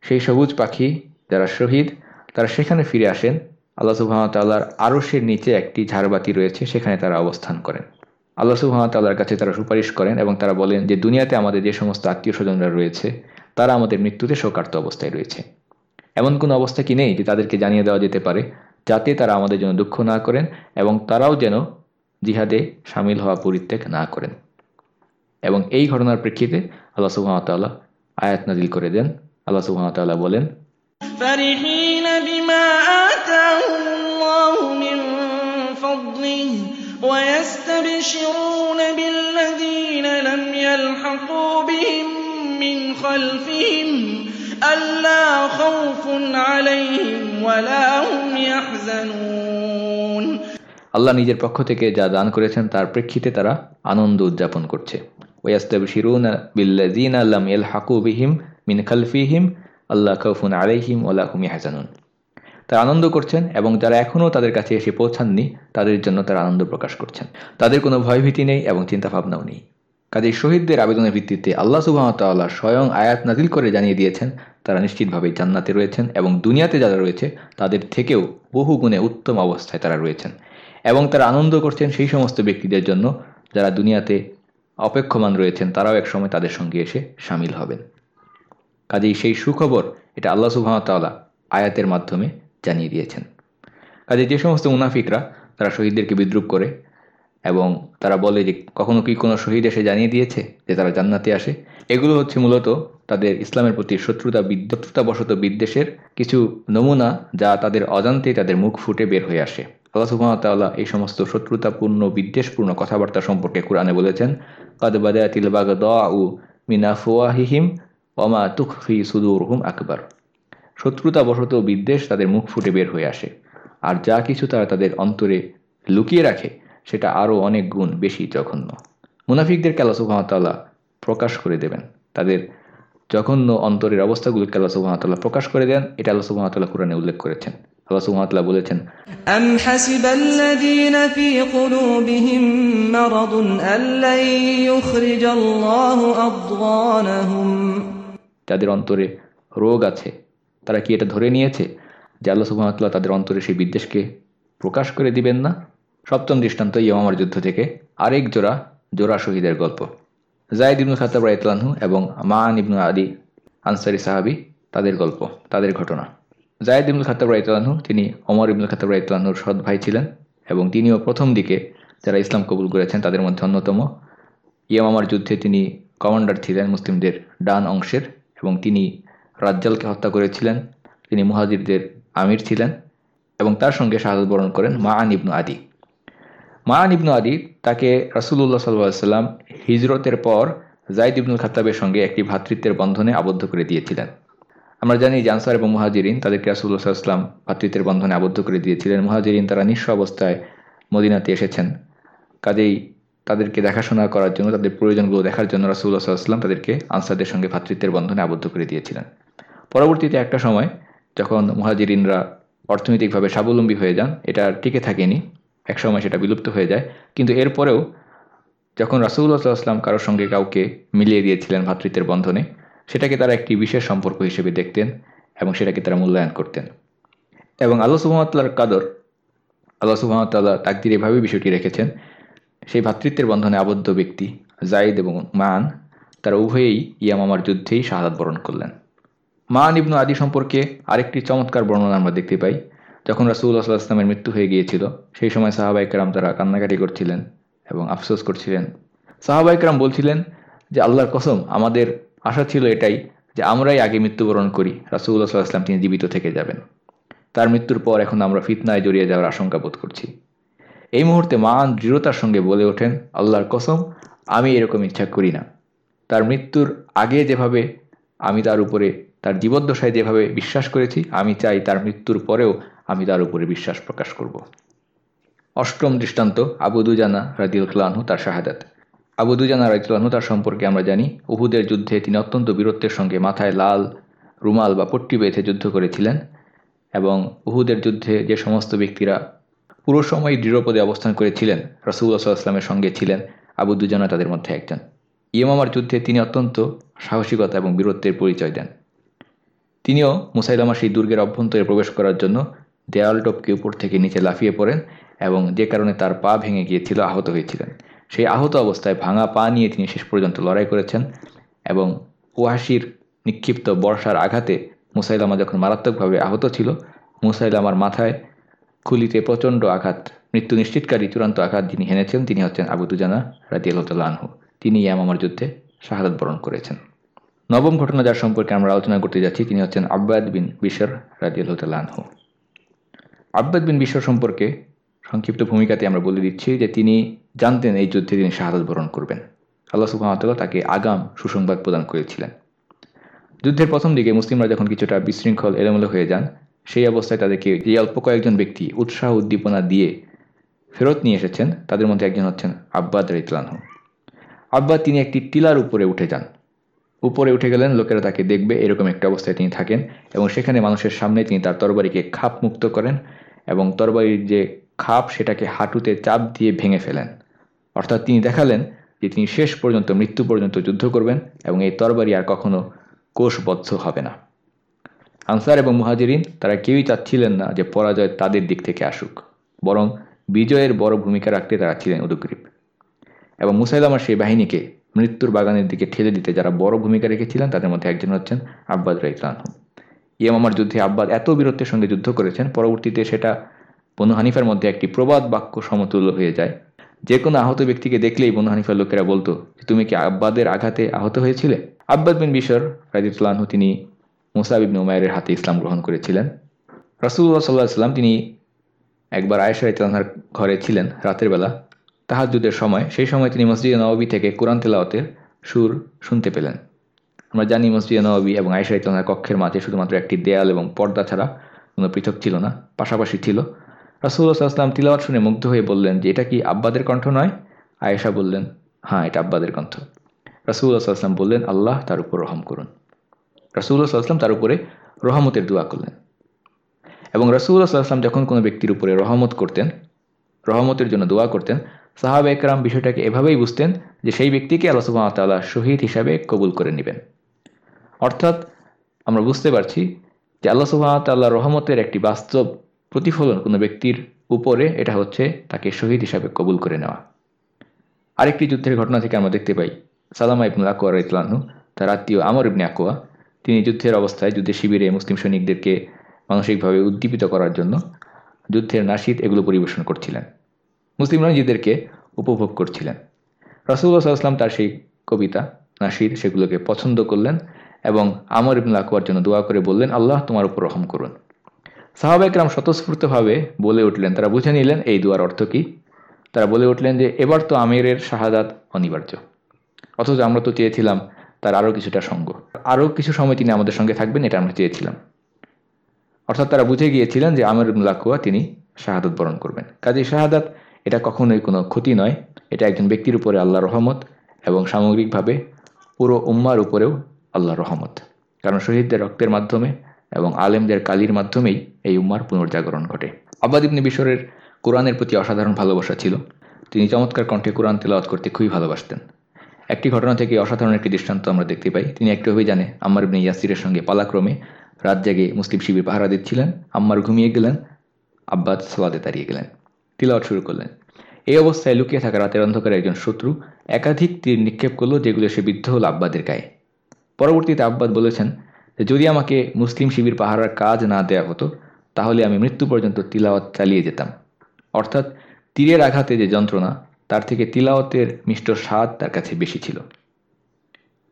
সেই সবুজ পাখি যারা শহীদ, তারা সেখানে ফিরে আসেন। আল্লাহ সুহামতাল্লাহর আরসের নিচে একটি ঝাড়বাতি রয়েছে, সেখানে তারা অবস্থান করেন। আল্লাহ সুহামতাল্লাহর কাছে তারা সুপারিশ করেন এবং তারা বলেন যে, দুনিয়াতে আমাদের যে সমস্ত আত্মীয় স্বজনরা রয়েছে, তারা আমাদের মৃত্যুতে শোকার্ত অবস্থায় রয়েছে। এমন কোনো অবস্থা কি নেই যে, তাদেরকে জানিয়ে দেওয়া যেতে পারে, যাতে তারা আমাদের জন্য দুঃখ না করেন এবং তারাও যেন জিহাদে সামিল হওয়া পরিত্যাগ না করেন। এবং এই ঘটনার প্রেক্ষিতে আল্লাহ সুহামতাল্লাহ আয়াত নাজিল করে দেন। আল্লাহ সুহামতাল্লাহ বলেন ويستبشرون بالذين لم يلحقوا بهم من خلفهم ألا خوف عليهم ولا هم يحزنون আল্লাহ নিজের পক্ষ থেকে যা দান করেছেন তার প্রেক্ষিতে তারা আনন্দ উদযাপন করছে ওয়াস্তাবশিরুনা বিল্লাযিনা লাম ইয়ালহাকু বিহিম মিন খালফিহিম আল্লাহ খাউফুন আলাইহিম ওয়ালা হুম ইয়াহজানুন তারা আনন্দ করছেন এবং যারা এখনও তাদের কাছে এসে পৌঁছাননি, তাদের জন্য তারা আনন্দ প্রকাশ করছেন। তাদের কোনো ভয়ভীতি নেই এবং চিন্তাভাবনাও নেই। কাজে শহীদদের আবেদনের ভিত্তিতে আল্লাহ সুবাহতাল্লাহ স্বয়ং আয়াত নাজিল করে জানিয়ে দিয়েছেন, তারা নিশ্চিতভাবে জান্নাতে রয়েছেন এবং দুনিয়াতে যারা রয়েছে, তাদের থেকেও বহু গুণে উত্তম অবস্থায় তারা রয়েছেন। এবং তারা আনন্দ করছেন সেই সমস্ত ব্যক্তিদের জন্য, যারা দুনিয়াতে অপেক্ষমান রয়েছেন, তারাও একসময় তাদের সঙ্গে এসে সামিল হবেন। কাজেই সেই সুখবর, এটা আল্লাহ সুবাহতাল্লাহ আয়াতের মাধ্যমে জানিয়ে দিয়েছেন। কাজে যে সমস্ত মুনাফিকরা, তারা শহীদদেরকে বিদ্রুপ করে এবং তারা বলে যে, কখনো কি কোনো শহীদ এসে জানিয়ে দিয়েছে যে তারা জান্নাতে আসে? এগুলো হচ্ছে মূলত তাদের ইসলামের প্রতি শত্রুতা বিদ্যুৎতাবশত বিদ্বেষের কিছু নমুনা যা তাদের অজান্তেই তাদের মুখ ফুটে বের হয়ে আসে। আল্লাহ সুহামতাল্লাহ এই সমস্ত শত্রুতাপূর্ণ, বিদ্বেষপূর্ণ কথাবার্তা সম্পর্কে কোরআনে বলেছেন, কাদ বাদাতিল বাগ উ মিনা ফুয়াহিহিম ওমা তুখফি সুদুর হুম আকবর। শত্রুতাবশত বিদ্বেষ তাদের মুখ ফুটে বের হয়ে আসে। আর যা কিছু তারা তাদের অন্তরে লুকিয়ে রাখে সেটা আরও অনেক গুণ বেশি জঘন্য। মুনাফিকদের ক্যালাসুবাহতাল্লাহ প্রকাশ করে দেবেন। তাদের জঘন্য অন্তরের অবস্থাগুলো আল্লাহ প্রকাশ করে দেন। এটা আল্লাহ কোরআনে উল্লেখ করেছেন। আল্লাহ বলেছেন তাদের অন্তরে রোগ আছে তারা কি এটা ধরে নিয়েছে যে আল্লাহ সুহামতাল্লাহ তাদের অন্তরে সেই বিদ্বেষকে প্রকাশ করে দিবেন না? সপ্তম দৃষ্টান্ত ইয়ামার যুদ্ধ থেকে। আরেক জোড়া জোড়া শহীদের গল্প। জায়দ ইবনু খাতাব রাইতলানহু এবং মান ইবনু আদি আনসারি সাহাবি, তাদের গল্প, তাদের ঘটনা। জায়দ ইবনুল খাতাব রাইতলানহু তিনি অমর ইবনুল খাতাব রাইতলানহুর সৎ ভাই ছিলেন এবং তিনিও প্রথম দিকে যারা ইসলাম কবুল করেছেন, তাদের মধ্যে অন্যতম। ইয়ামামার যুদ্ধে তিনি কমান্ডার ছিলেন মুসলিমদের ডান অংশের এবং তিনি রাজ্জালকে হত্যা করেছিলেন, তিনি মুহাজিরদের আমির ছিলেন এবং তার সঙ্গে শাহাদ বরণ করেন মা আন ইবনু আদি। মা আন ইবনু আদি তাকে রাসুল্লাহ সাল্লাহ সাল্লাম হিজরতের পর জাইদ ইবনুল খাতাবের সঙ্গে একটি ভ্রাতৃত্বের বন্ধনে আবদ্ধ করে দিয়েছিলেন। আমরা জানি যে আনসার এবং মুহাজিরিন তাদেরকে রাসুল্লাহ সাল্লাম ভ্রাতৃত্বের বন্ধনে আবদ্ধ করে দিয়েছিলেন। মুহাজিরিন তারা নিঃস্ব অবস্থায় মদিনাতে এসেছেন। কাজেই তাদেরকে দেখাশোনা করার জন্য, তাদের প্রয়োজনগুলো দেখার জন্য রাসুল্লাহ সাল্লাম তাদেরকে আনসারদের সঙ্গে ভ্রাতৃত্বের বন্ধনে আবদ্ধ করে দিয়েছিলেন। পরবর্তীতে একটা সময় যখন মুহাজিরিনরা অর্থনৈতিকভাবে স্বাবলম্বী হয়ে যান, এটা টিকে থাকেনি। একসময় সেটা বিলুপ্ত হয়ে যায়। কিন্তু এরপরেও যখন রাসুল্লাহ সাল্লাম কারোর সঙ্গে কাউকে মিলিয়ে দিয়েছিলেন ভাতৃত্বের বন্ধনে, সেটাকে তারা একটি বিশেষ সম্পর্ক হিসেবে দেখতেন এবং সেটাকে তারা মূল্যায়ন করতেন। এবং আল্লাহ সুহামতাল্লাহর কাদর, আল্লাহ সুহামতাল্লাহ তাকদির এভাবে বিষয়টি রেখেছেন, সেই ভাতৃত্বের বন্ধনে আবদ্ধ ব্যক্তি জাইদ এবং মান, তারা উভয়েই ইয়ামামার যুদ্ধেই শাহাদ বরণ করলেন। মান ইবনু আদি সম্পর্কে আরেকটি চমৎকার বর্ণনা আমরা দেখতে পাই, যখন রাসুল্লাহ সাল্লাহ আসলামের মৃত্যু হয়ে গিয়েছিল, সেই সময় সাহাবাইকরাম তারা কান্নাকাটি করছিলেন এবং আফসোস করছিলেন। সাহাবাইকরাম বলছিলেন যে, আল্লাহর কসম, আমাদের আশা ছিল এটাই যে আমরাই আগে মৃত্যুবরণ করি রাসুল্লাহ সাল্লাহ আসলাম তিনি জীবিত থেকে যাবেন। তার মৃত্যুর পর এখন আমরা ফিতনায় জড়িয়ে যাওয়ার আশঙ্কা বোধ করছি। এই মুহূর্তে মান দৃঢ়তার সঙ্গে বলে ওঠেন, আল্লাহর কসম, আমি এরকম ইচ্ছা করি না। তার মৃত্যুর আগে যেভাবে আমি তার উপরে তার জীবদ্দশায় যেভাবে বিশ্বাস করেছি, আমি চাই তার মৃত্যুর পরেও আমি তার উপরে বিশ্বাস প্রকাশ করব। অষ্টম দৃষ্টান্ত, আবু দুজানা রাজিউল্লাহু তার শাহাদাত। আবু দুজানা রাজিউল্লাহু তার সম্পর্কে আমরা জানি, উহুদের যুদ্ধে তিনি অত্যন্ত বীরত্বের সঙ্গে মাথায় লাল রুমাল বা পট্টি বেঁধে যুদ্ধ করেছিলেন এবং উহুদের যুদ্ধে যে সমস্ত ব্যক্তিরা পুরো সময় দৃঢ়পদে অবস্থান করেছিলেন রসুল্লাহ সাল্লামের সঙ্গে ছিলেন, আবু দুজানা তাদের মধ্যে একজন। ইয়েমামার যুদ্ধে তিনি অত্যন্ত সাহসিকতা এবং বীরত্বের পরিচয় দেন। তিনিও মুসাইলামা সেই দুর্গের অভ্যন্তরে প্রবেশ করার জন্য দেয়াল টপকে উপর থেকে নিচে লাফিয়ে পড়েন এবং যে কারণে তার পা ভেঙে গিয়েছিল, আহত হয়েছিলেন। সেই আহত অবস্থায় ভাঙা পা নিয়ে তিনি শেষ পর্যন্ত লড়াই করেছেন এবং ওয়াসির নিক্ষিপ্ত বর্ষার আঘাতে মুসাইলামা যখন মারাত্মকভাবে আহত ছিল, মুসাইলামার মাথায় খুলিতে প্রচণ্ড আঘাত, মৃত্যু নিশ্চিতকারী চূড়ান্ত আঘাত যিনি হেনেছেন, তিনি হচ্ছেন আবু দুজানা রাজি আনহু। তিনি ইয়ামামার যুদ্ধে শাহাদত বরণ করেছেন। নবম ঘটনা যার সম্পর্কে আমরা আলোচনা করতে যাচ্ছি, তিনি হচ্ছেন আব্বাদ বিন বিশ্বর বিশর রাজি আনহু। আব্বাদ বিন বিশ্বর সম্পর্কে সংক্ষিপ্ত ভূমিকাতে আমরা বলে দিচ্ছি যে তিনি জানতেন এই যুদ্ধে তিনি শাহাদত বরণ করবেন। আল্লাহ সুহামতাল্লাহ তাকে আগাম সুসংবাদ প্রদান করেছিলেন। যুদ্ধের প্রথম দিকে মুসলিমরা যখন কিছুটা বিশৃঙ্খল, এলোমেলো হয়ে যান, সেই অবস্থায় তাদেরকে যে অল্প কয়েকজন ব্যক্তি উৎসাহ উদ্দীপনা দিয়ে ফেরত নিয়ে এসেছেন, তাদের মধ্যে একজন হচ্ছেন আব্বাদ রিতলানহু আব্বাদ তিনি একটি টিলার উপরে উঠে যান। উপরে উঠে গেলেন, লোকেরা তাকে দেখবে, এরকম একটা অবস্থায় তিনি থাকেন এবং সেখানে মানুষের সামনে তিনি তার তরবারিকে খাপ মুক্ত করেন এবং তরবারির যে খাপ, সেটাকে হাঁটুতে চাপ দিয়ে ভেঙে ফেলেন। অর্থাৎ তিনি দেখালেন যে তিনি শেষ পর্যন্ত, মৃত্যু পর্যন্ত যুদ্ধ করবেন এবং এই তরবারি আর কখনো কোষবদ্ধ হবে না। আনসার এবং মুহাজিরিন, তারা কেউই চাচ্ছিলেন না যে পরাজয় তাদের দিক থেকে আসুক, বরং বিজয়ের বড় ভূমিকা রাখতে তারা ছিলেন উদগ্রীব। এবং মুসাইলামার সেই বাহিনীকে মৃত্যুর বাগানের দিকে ঠেলে দিতে যারা বড় ভূমিকা রেখেছিলেন, তাদের মধ্যে একজন হচ্ছেন আব্বাদ রাইতলানহু ইয়ামামার যুদ্ধে আব্বাদ এত বীরত্বের সঙ্গে যুদ্ধ করেছেন, পরবর্তীতে সেটা বনু হানিফার মধ্যে একটি প্রবাদ বাক্য সমতুল্য হয়ে যায়। যে কোনো আহত ব্যক্তিকে দেখলেই বনু হানিফার লোকেরা বলতো, যে তুমি কি আব্বাদের আঘাতে আহত হয়েছিলে? আব্বাদ বিন বিশর রাজিতুল্লাহু তিনি মুসাব ইবনে উমায়ের হাতে ইসলাম গ্রহণ করেছিলেন। রাসুল্লাহ সাল্লাহ সাল্লাম তিনি একবার আয়েশা ইতলানহার ঘরে ছিলেন রাতের বেলা। তাহাজুদের সময়, সেই সময় তিনি মসজিদ নবাবী থেকে কোরআন তেলাওয়াতের সুর শুনতে পেলেন। আমরা জানি মসজিদ নবাবী এবং আয়েশা ইতলানহার কক্ষের মাঝে শুধুমাত্র একটি দেয়াল এবং পর্দা ছাড়া কোনো পৃথক ছিল না, পাশাপাশি ছিল। রাসুল্লাহ আসলাম তিলাওয়াত শুনে মুগ্ধ হয়ে বললেন, যে এটা কি আব্বাদের কণ্ঠ নয়? আয়েশা বললেন হ্যাঁ এটা আব্বাদের কণ্ঠ। রাসুল্লাহ সাল্লাম বললেন, আল্লাহ তার উপর রহম করুন। রাসুল্লাহ সাল্লাম তার উপরে রহমতের দোয়া করলেন। এবং রাসুল্লাহ সাল্লাম যখন কোনো ব্যক্তির উপরে রহমত করতেন, রহমতের জন্য দোয়া করতেন সাহাব একরাম বিষয়টাকে এভাবেই বুঝতেন যে সেই ব্যক্তিকে আল্লাহ সুবাহতাল্লাহ শহীদ হিসাবে কবুল করে নেবেন। অর্থাৎ আমরা বুঝতে পারছি যে আল্লাহ সুবাহতাল্লাহ রহমতের একটি বাস্তব প্রতিফলন কোনো ব্যক্তির উপরে এটা হচ্ছে তাকে শহীদ হিসাবে কবুল করে নেওয়া। আরেকটি যুদ্ধের ঘটনা থেকে আমরা দেখতে পাই, সালামা ইবনুল আকোয়ার ইতলানহু তার আত্মীয় আমর ইবনে আকোয়া, তিনি যুদ্ধের অবস্থায় যুদ্ধের শিবিরে মুসলিম সৈনিকদেরকে মানসিকভাবে উদ্দীপিত করার জন্য যুদ্ধের নাসিদ এগুলো পরিবেশন করছিলেন। মুসলিমরা নিজেদেরকে উপভোগ করছিলেন। রাসুল্লাহ সাল্লাম তার সেই কবিতা, নাসির, সেগুলোকে পছন্দ করলেন এবং আমর ইবনুল আকোয়ার জন্য দোয়া করে বললেন, আল্লাহ তোমার উপর রহম করুন। সাহাবাইকরাম স্বতঃস্ফূর্তভাবে বলে উঠলেন, তারা বুঝে নিলেন এই দুয়ার অর্থ কী। তারা বলে উঠলেন যে, এবার তো আমিরের শাহাদাত অনিবার্য। অথচ আমরা তো চেয়েছিলাম তার আরও কিছুটা সঙ্গ। আরও কিছু সময় তিনি আমাদের সঙ্গে থাকবেন, এটা আমরা চেয়েছিলাম। অর্থাৎ তারা বুঝে গিয়েছিলেন যে, আমির লাকুয়া তিনি শাহাদত বরণ করবেন। কাজী শাহাদাত এটা কখনোই কোনো ক্ষতি নয়। এটা একজন ব্যক্তির উপরে আল্লাহ রহমত এবং সামগ্রিকভাবে পুরো উম্মার উপরেও আল্লাহ রহমত। কারণ শহীদদের রক্তের মাধ্যমে এবং আলেমদের কালির মাধ্যমেই এই উম্মার পুনর্জাগরণ ঘটে। আব্বাদ ইবনে বিশরের কোরআনের প্রতি অসাধারণ ভালোবাসা ছিল। তিনি চমৎকার কণ্ঠে কোরআন তেলাওয়াত করতে খুবই ভালোবাসতেন। একটি ঘটনা থেকে অসাধারণ একটি দৃষ্টান্ত আমরা দেখতে পাই। তিনি একটি অভিযানে আম্মার ইবনে ইয়াসিরের সঙ্গে পালাক্রমে রাত জাগে মুসলিম শিবির পাহারা দিচ্ছিলেন। আম্মার ঘুমিয়ে গেলেন। আব্বাদ সালাদে দাঁড়িয়ে গেলেন। তিলাওয়াত শুরু করলেন। এই অবস্থায় লুকিয়ে থাকা রাতের অন্ধকারে একজন শত্রু একাধিক তীর নিক্ষেপ করল, যেগুলো সে বিদ্ধ হল আব্বাদের গায়ে। পরবর্তীতে আব্বাদ বলেছেন যে, যদি আমাকে মুসলিম শিবির পাহারার কাজ না দেয়া হতো, তাহলে আমি মৃত্যু পর্যন্ত তিলাওয়াত চালিয়ে যেতাম। অর্থাৎ তীরের আঘাতে যে যন্ত্রণা, তার থেকে তিলাওয়াতের মিষ্ট স্বাদ তার কাছে বেশি ছিল।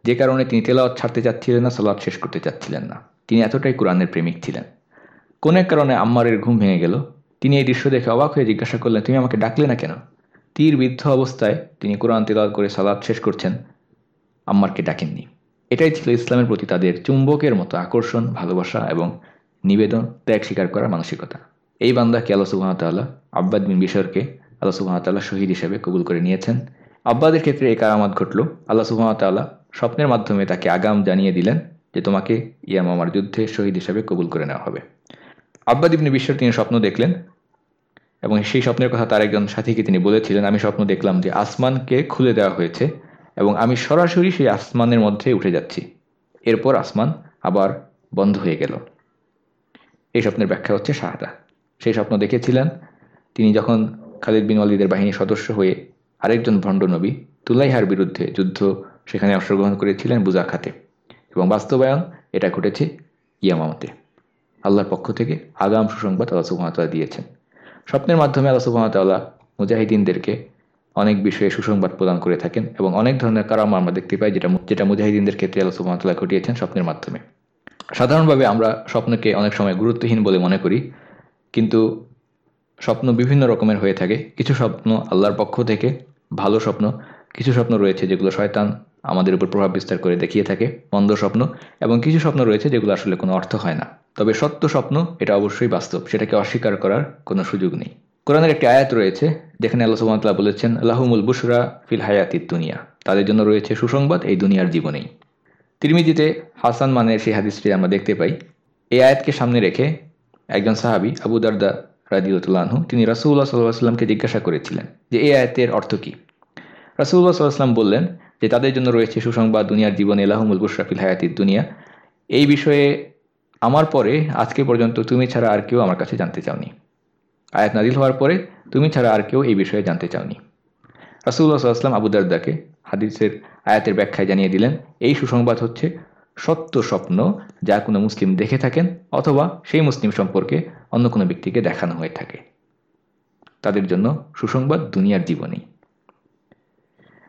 যে কারণে তিনি তেলাওয়াত ছাড়তে চাচ্ছিলেন না সালাদ শেষ করতে চাচ্ছিলেন না। তিনি এতটাই কোরআনের প্রেমিক ছিলেন। কোন এক কারণে আম্মারের ঘুম ভেঙে গেল। তিনি এই দৃশ্য দেখে অবাক হয়ে জিজ্ঞাসা করলেন, তুমি আমাকে ডাকলে না কেন? তীর বিদ্ধ অবস্থায় তিনি কোরআন তেলাওয়াত করে সালাদ শেষ করছেন। আম্মারকে ডাকেননি। এটাই ছিল ইসলামের প্রতি তাদের চুম্বকের মতো আকর্ষণ, ভালোবাসা এবং নিবেদন, ত্যাগ স্বীকার করার মানসিকতা। এই বান্দাকে আল্লাহ সুবাহতাল্লাহ আব্বাদ বিন বিশরকে আল্লাহ সুবাহতাল্লাহ শহীদ হিসেবে কবুল করে নিয়েছেন। আব্বাদের ক্ষেত্রে এই কারামাত ঘটল। আল্লাহ সুবাহতাল্লাহ স্বপ্নের মাধ্যমে তাকে আগাম জানিয়ে দিলেন যে তোমাকে ইয়ামামার যুদ্ধে শহীদ হিসেবে কবুল করে নেওয়া হবে। আব্বাদ ইবনে বিশ্বর তিনি স্বপ্ন দেখলেন এবং সেই স্বপ্নের কথা তার একজন সাথীকে তিনি বলেছিলেন, আমি স্বপ্ন দেখলাম যে আসমানকে খুলে দেওয়া হয়েছে এবং আমি সরাসরি সেই আসমানের মধ্যে উঠে যাচ্ছি। এরপর আসমান আবার বন্ধ হয়ে গেল। এই স্বপ্নের ব্যাখ্যা হচ্ছে শাহাদা। সেই স্বপ্ন দেখেছিলেন। তিনি যখন খালিদ বিন ওয়ালিদের বাহিনীর সদস্য হয়ে আরেকজন ভণ্ড নবী তুলাইহার বিরুদ্ধে যুদ্ধ সেখানে অংশগ্রহণ করেছিলেন বুজা খাতে এবং বাস্তবায়ন এটা ঘটেছে ইয়ামামতে। আল্লাহর পক্ষ থেকে আগাম সুসংবাদ আল্লাহ সুহামতাল্লাহ দিয়েছেন। স্বপ্নের মাধ্যমে আল্লাহ সুহামতাল্লাহ মুজাহিদিনদেরকে অনেক বিষয়ে সুসংবাদ প্রদান করে থাকেন এবং অনেক ধরনের কারাম আমরা দেখতে পাই যেটা যেটা মুজাহিদিনদের ক্ষেত্রে আল্লাহ সুহামতাল্লাহ ঘটিয়েছেন স্বপ্নের মাধ্যমে। সাধারণভাবে আমরা স্বপ্নকে অনেক সময় গুরুত্বহীন বলে মনে করি, কিন্তু স্বপ্ন বিভিন্ন রকমের হয়ে থাকে। কিছু স্বপ্ন আল্লাহর পক্ষ থেকে, ভালো স্বপ্ন। কিছু স্বপ্ন রয়েছে যেগুলো শয়তান আমাদের উপর প্রভাব বিস্তার করে দেখিয়ে থাকে, মন্দ স্বপ্ন। এবং কিছু স্বপ্ন রয়েছে যেগুলো আসলে কোনো অর্থ হয় না। তবে সত্য স্বপ্ন, এটা অবশ্যই বাস্তব, সেটাকে অস্বীকার করার কোনো সুযোগ নেই। কোরআনের একটি আয়াত রয়েছে, যেখানে আল্লাহ সুবাহতাল্লাহ বলেছেন আল্লাহমুল বুসরা ফিল হায়াতির দুনিয়া। তাদের জন্য রয়েছে সুসংবাদ এই দুনিয়ার জীবনেই। তিরমিজিতে হাসান মানের সেই হাদিসটি আমরা দেখতে পাই। এই আয়াতকে সামনে রেখে একজন সাহাবি, আবু দারদা রাজিউতুল্লাহু তিনি রাসুল্লাহ সাল্লাহ সাল্লামকে জিজ্ঞাসা করেছিলেন যে, এই আয়াতের অর্থ কী? রাসুল্লাহ সাল্লাম বললেন যে, তাদের জন্য রয়েছে সুসংবাদ দুনিয়ার জীবনে বুসরা বুশরাফিল হায়াতির দুনিয়া। এই বিষয়ে আমার পরে, আজকে পর্যন্ত তুমি ছাড়া আর কেউ আমার কাছে জানতে চাওনি। আয়াত নাজিল হওয়ার পরে, তুমি ছাড়া আর কেউ এই বিষয়ে জানতে চাওনি। রাসুল্লাহ সাল্লাম আবুদারদাকে হাদিসের আয়াতের ব্যাখ্যায় জানিয়ে দিলেন, এই সুসংবাদ হচ্ছে সত্য স্বপ্ন যা কোনো মুসলিম দেখে থাকেন অথবা সেই মুসলিম সম্পর্কে অন্য কোনো ব্যক্তিকে দেখানো হয়ে থাকে। তাদের জন্য সুসংবাদ দুনিয়ার জীবনেই।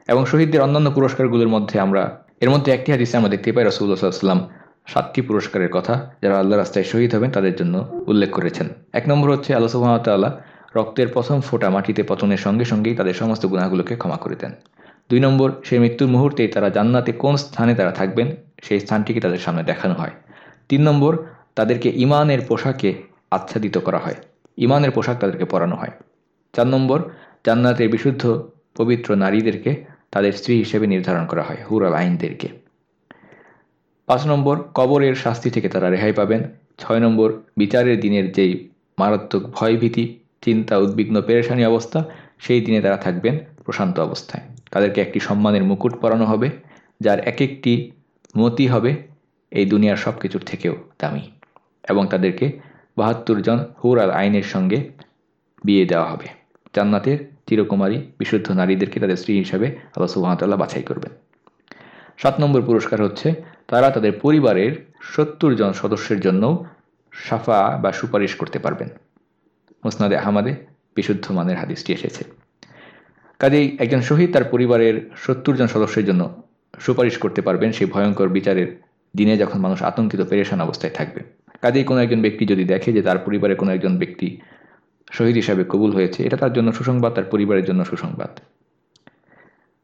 এবং শহীদদের অন্যান্য পুরস্কারগুলোর মধ্যে আমরা, এর মধ্যে একটি হাদিসে আমরা দেখতে পাই রসুল্লাহ সাল্লাম সাতটি পুরস্কারের কথা যারা আল্লাহ রাস্তায় শহীদ হবেন তাদের জন্য উল্লেখ করেছেন। এক নম্বর হচ্ছে আল্লাহ রক্তের প্রথম ফোটা মাটিতে পতনের সঙ্গে সঙ্গেই তাদের সমস্ত গুণাগুলোকে ক্ষমা করে দেন। দুই নম্বর সেই মৃত্যুর মুহূর্তেই তারা জান্নাতে কোন স্থানে তারা থাকবেন সেই স্থানটিকে তাদের সামনে দেখানো হয়। তিন নম্বর, তাদেরকে ইমানের পোশাকে আচ্ছাদিত করা হয়। ইমানের পোশাক তাদেরকে পরানো হয়। চার নম্বর, জান্নাতের বিশুদ্ধ পবিত্র নারীদেরকে তাদের স্ত্রী হিসেবে নির্ধারণ করা হয় হুরাল আইনদেরকে। পাঁচ নম্বর, কবরের শাস্তি থেকে তারা রেহাই পাবেন। ছয় নম্বর, বিচারের দিনের যেই মারাত্মক ভয়ভীতি, চিন্তা, উদ্বিগ্ন, পেরেশানি অবস্থা, সেই দিনে তারা থাকবেন প্রশান্ত অবস্থায়। তাদেরকে একটি সম্মানের মুকুট পরানো হবে, যার এক একটি মতি হবে এই দুনিয়ার সব কিছুর থেকেও দামি এবং তাদেরকে বাহাত্তর জন হুর আল আইনের সঙ্গে বিয়ে দেওয়া হবে। জান্নাতের চিরকুমারী, বিশুদ্ধ নারীদেরকে তাদের স্ত্রী হিসাবে আল্লাহ সুবাহতাল্লাহ বাছাই করবেন। সাত নম্বর পুরস্কার হচ্ছে তারা তাদের পরিবারের সত্তর জন সদস্যের জন্য সাফা বা সুপারিশ করতে পারবেন। মুসনাদে আহমাদে বিশুদ্ধ মানের হাদিসটি এসেছে। কাজেই একজন শহীদ তার পরিবারের সত্তর জন সদস্যের জন্য সুপারিশ করতে পারবেন সেই ভয়ঙ্কর বিচারের দিনে যখন মানুষ আতঙ্কিত, পেরেশান অবস্থায় থাকবে। কাজেই কোনো একজন ব্যক্তি যদি দেখে যে তার পরিবারে কোনো একজন ব্যক্তি শহীদ হিসাবে কবুল হয়েছে, এটা তার জন্য সুসংবাদ, তার পরিবারের জন্য সুসংবাদ।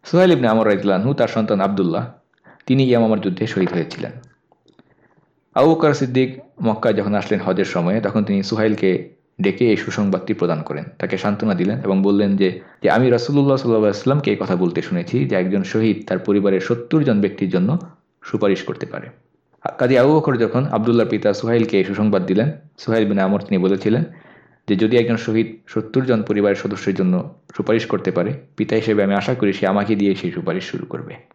সোহেল ইবনে আমর রাইজলানহু তার সন্তান আবদুল্লাহ তিনি ইয়ামামার যুদ্ধে শহীদ হয়েছিলেন। আবুকার সিদ্দিক মক্কায় যখন আসলেন হজের সময়ে, তখন তিনি সুহাইলকে ডেকে এই সুসংবাদটি প্রদান করেন। তাকে সান্ত্বনা দিলেন এবং বললেন যে যে আমি রাসুল্লাহ সাল্লাহ এই কথা বলতে শুনেছি যে একজন শহীদ তার পরিবারের সত্তর জন ব্যক্তির জন্য সুপারিশ করতে পারে। কাজী আবু বকর যখন আবদুল্লার পিতা সুহাইলকে এই সুসংবাদ দিলেন, সুহাইল বিন আমর তিনি বলেছিলেন যে, যদি একজন শহীদ সত্তর জন পরিবারের সদস্যের জন্য সুপারিশ করতে পারে, পিতা হিসেবে আমি আশা করি সে আমাকে দিয়ে সেই সুপারিশ শুরু করবে।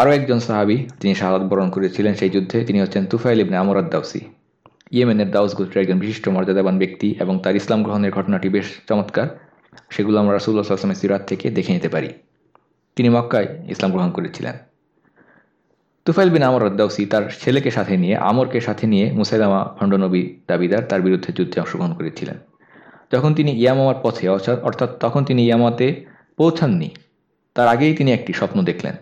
আরও একজন সাহাবি তিনি শাহাদ বরণ করেছিলেন সেই যুদ্ধে, তিনি হচ্ছেন তুফাইল ইবনে আমরাদ দাউসি ইয়েমেনের দাউস গোত্রের একজন বিশিষ্ট মর্যাদাবান ব্যক্তি এবং তার ইসলাম গ্রহণের ঘটনাটি বেশ চমৎকার, সেগুলো আমরা রাসুল্লাহ আসলামের সিরাত থেকে দেখে নিতে পারি। তিনি মক্কায় ইসলাম গ্রহণ করেছিলেন। তুফাইল বিন আমর আদাউসি তার ছেলেকে সাথে নিয়ে, আমরকে সাথে নিয়ে মুসাইলামা ভণ্ডনবী দাবিদার তার বিরুদ্ধে যুদ্ধে অংশগ্রহণ করেছিলেন। যখন তিনি ইয়ামামার পথে অর্থাৎ তখন তিনি ইয়ামাতে পৌঁছাননি, তার আগেই তিনি একটি স্বপ্ন দেখলেন।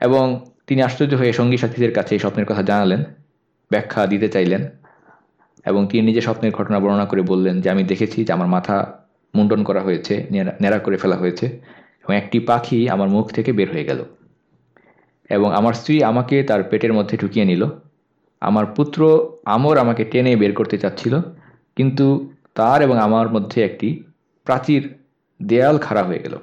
এবং তিনি আশ্চর্য হয়ে সঙ্গী সাথীদের কাছে এই স্বপ্নের কথা জানালেন, ব্যাখ্যা দিতে চাইলেন এবং তিনি নিজে স্বপ্নের ঘটনা বর্ণনা করে বললেন যে, আমি দেখেছি যে আমার মাথা মুন্ডন করা হয়েছে নেড়া করে ফেলা হয়েছে এবং একটি পাখি আমার মুখ থেকে বের হয়ে গেল এবং আমার স্ত্রী আমাকে তার পেটের মধ্যে ঢুকিয়ে নিল। আমার পুত্র আমর আমাকে টেনে বের করতে চাচ্ছিল, কিন্তু তার এবং আমার মধ্যে একটি প্রাচীর দেয়াল খাড়া হয়ে গেল।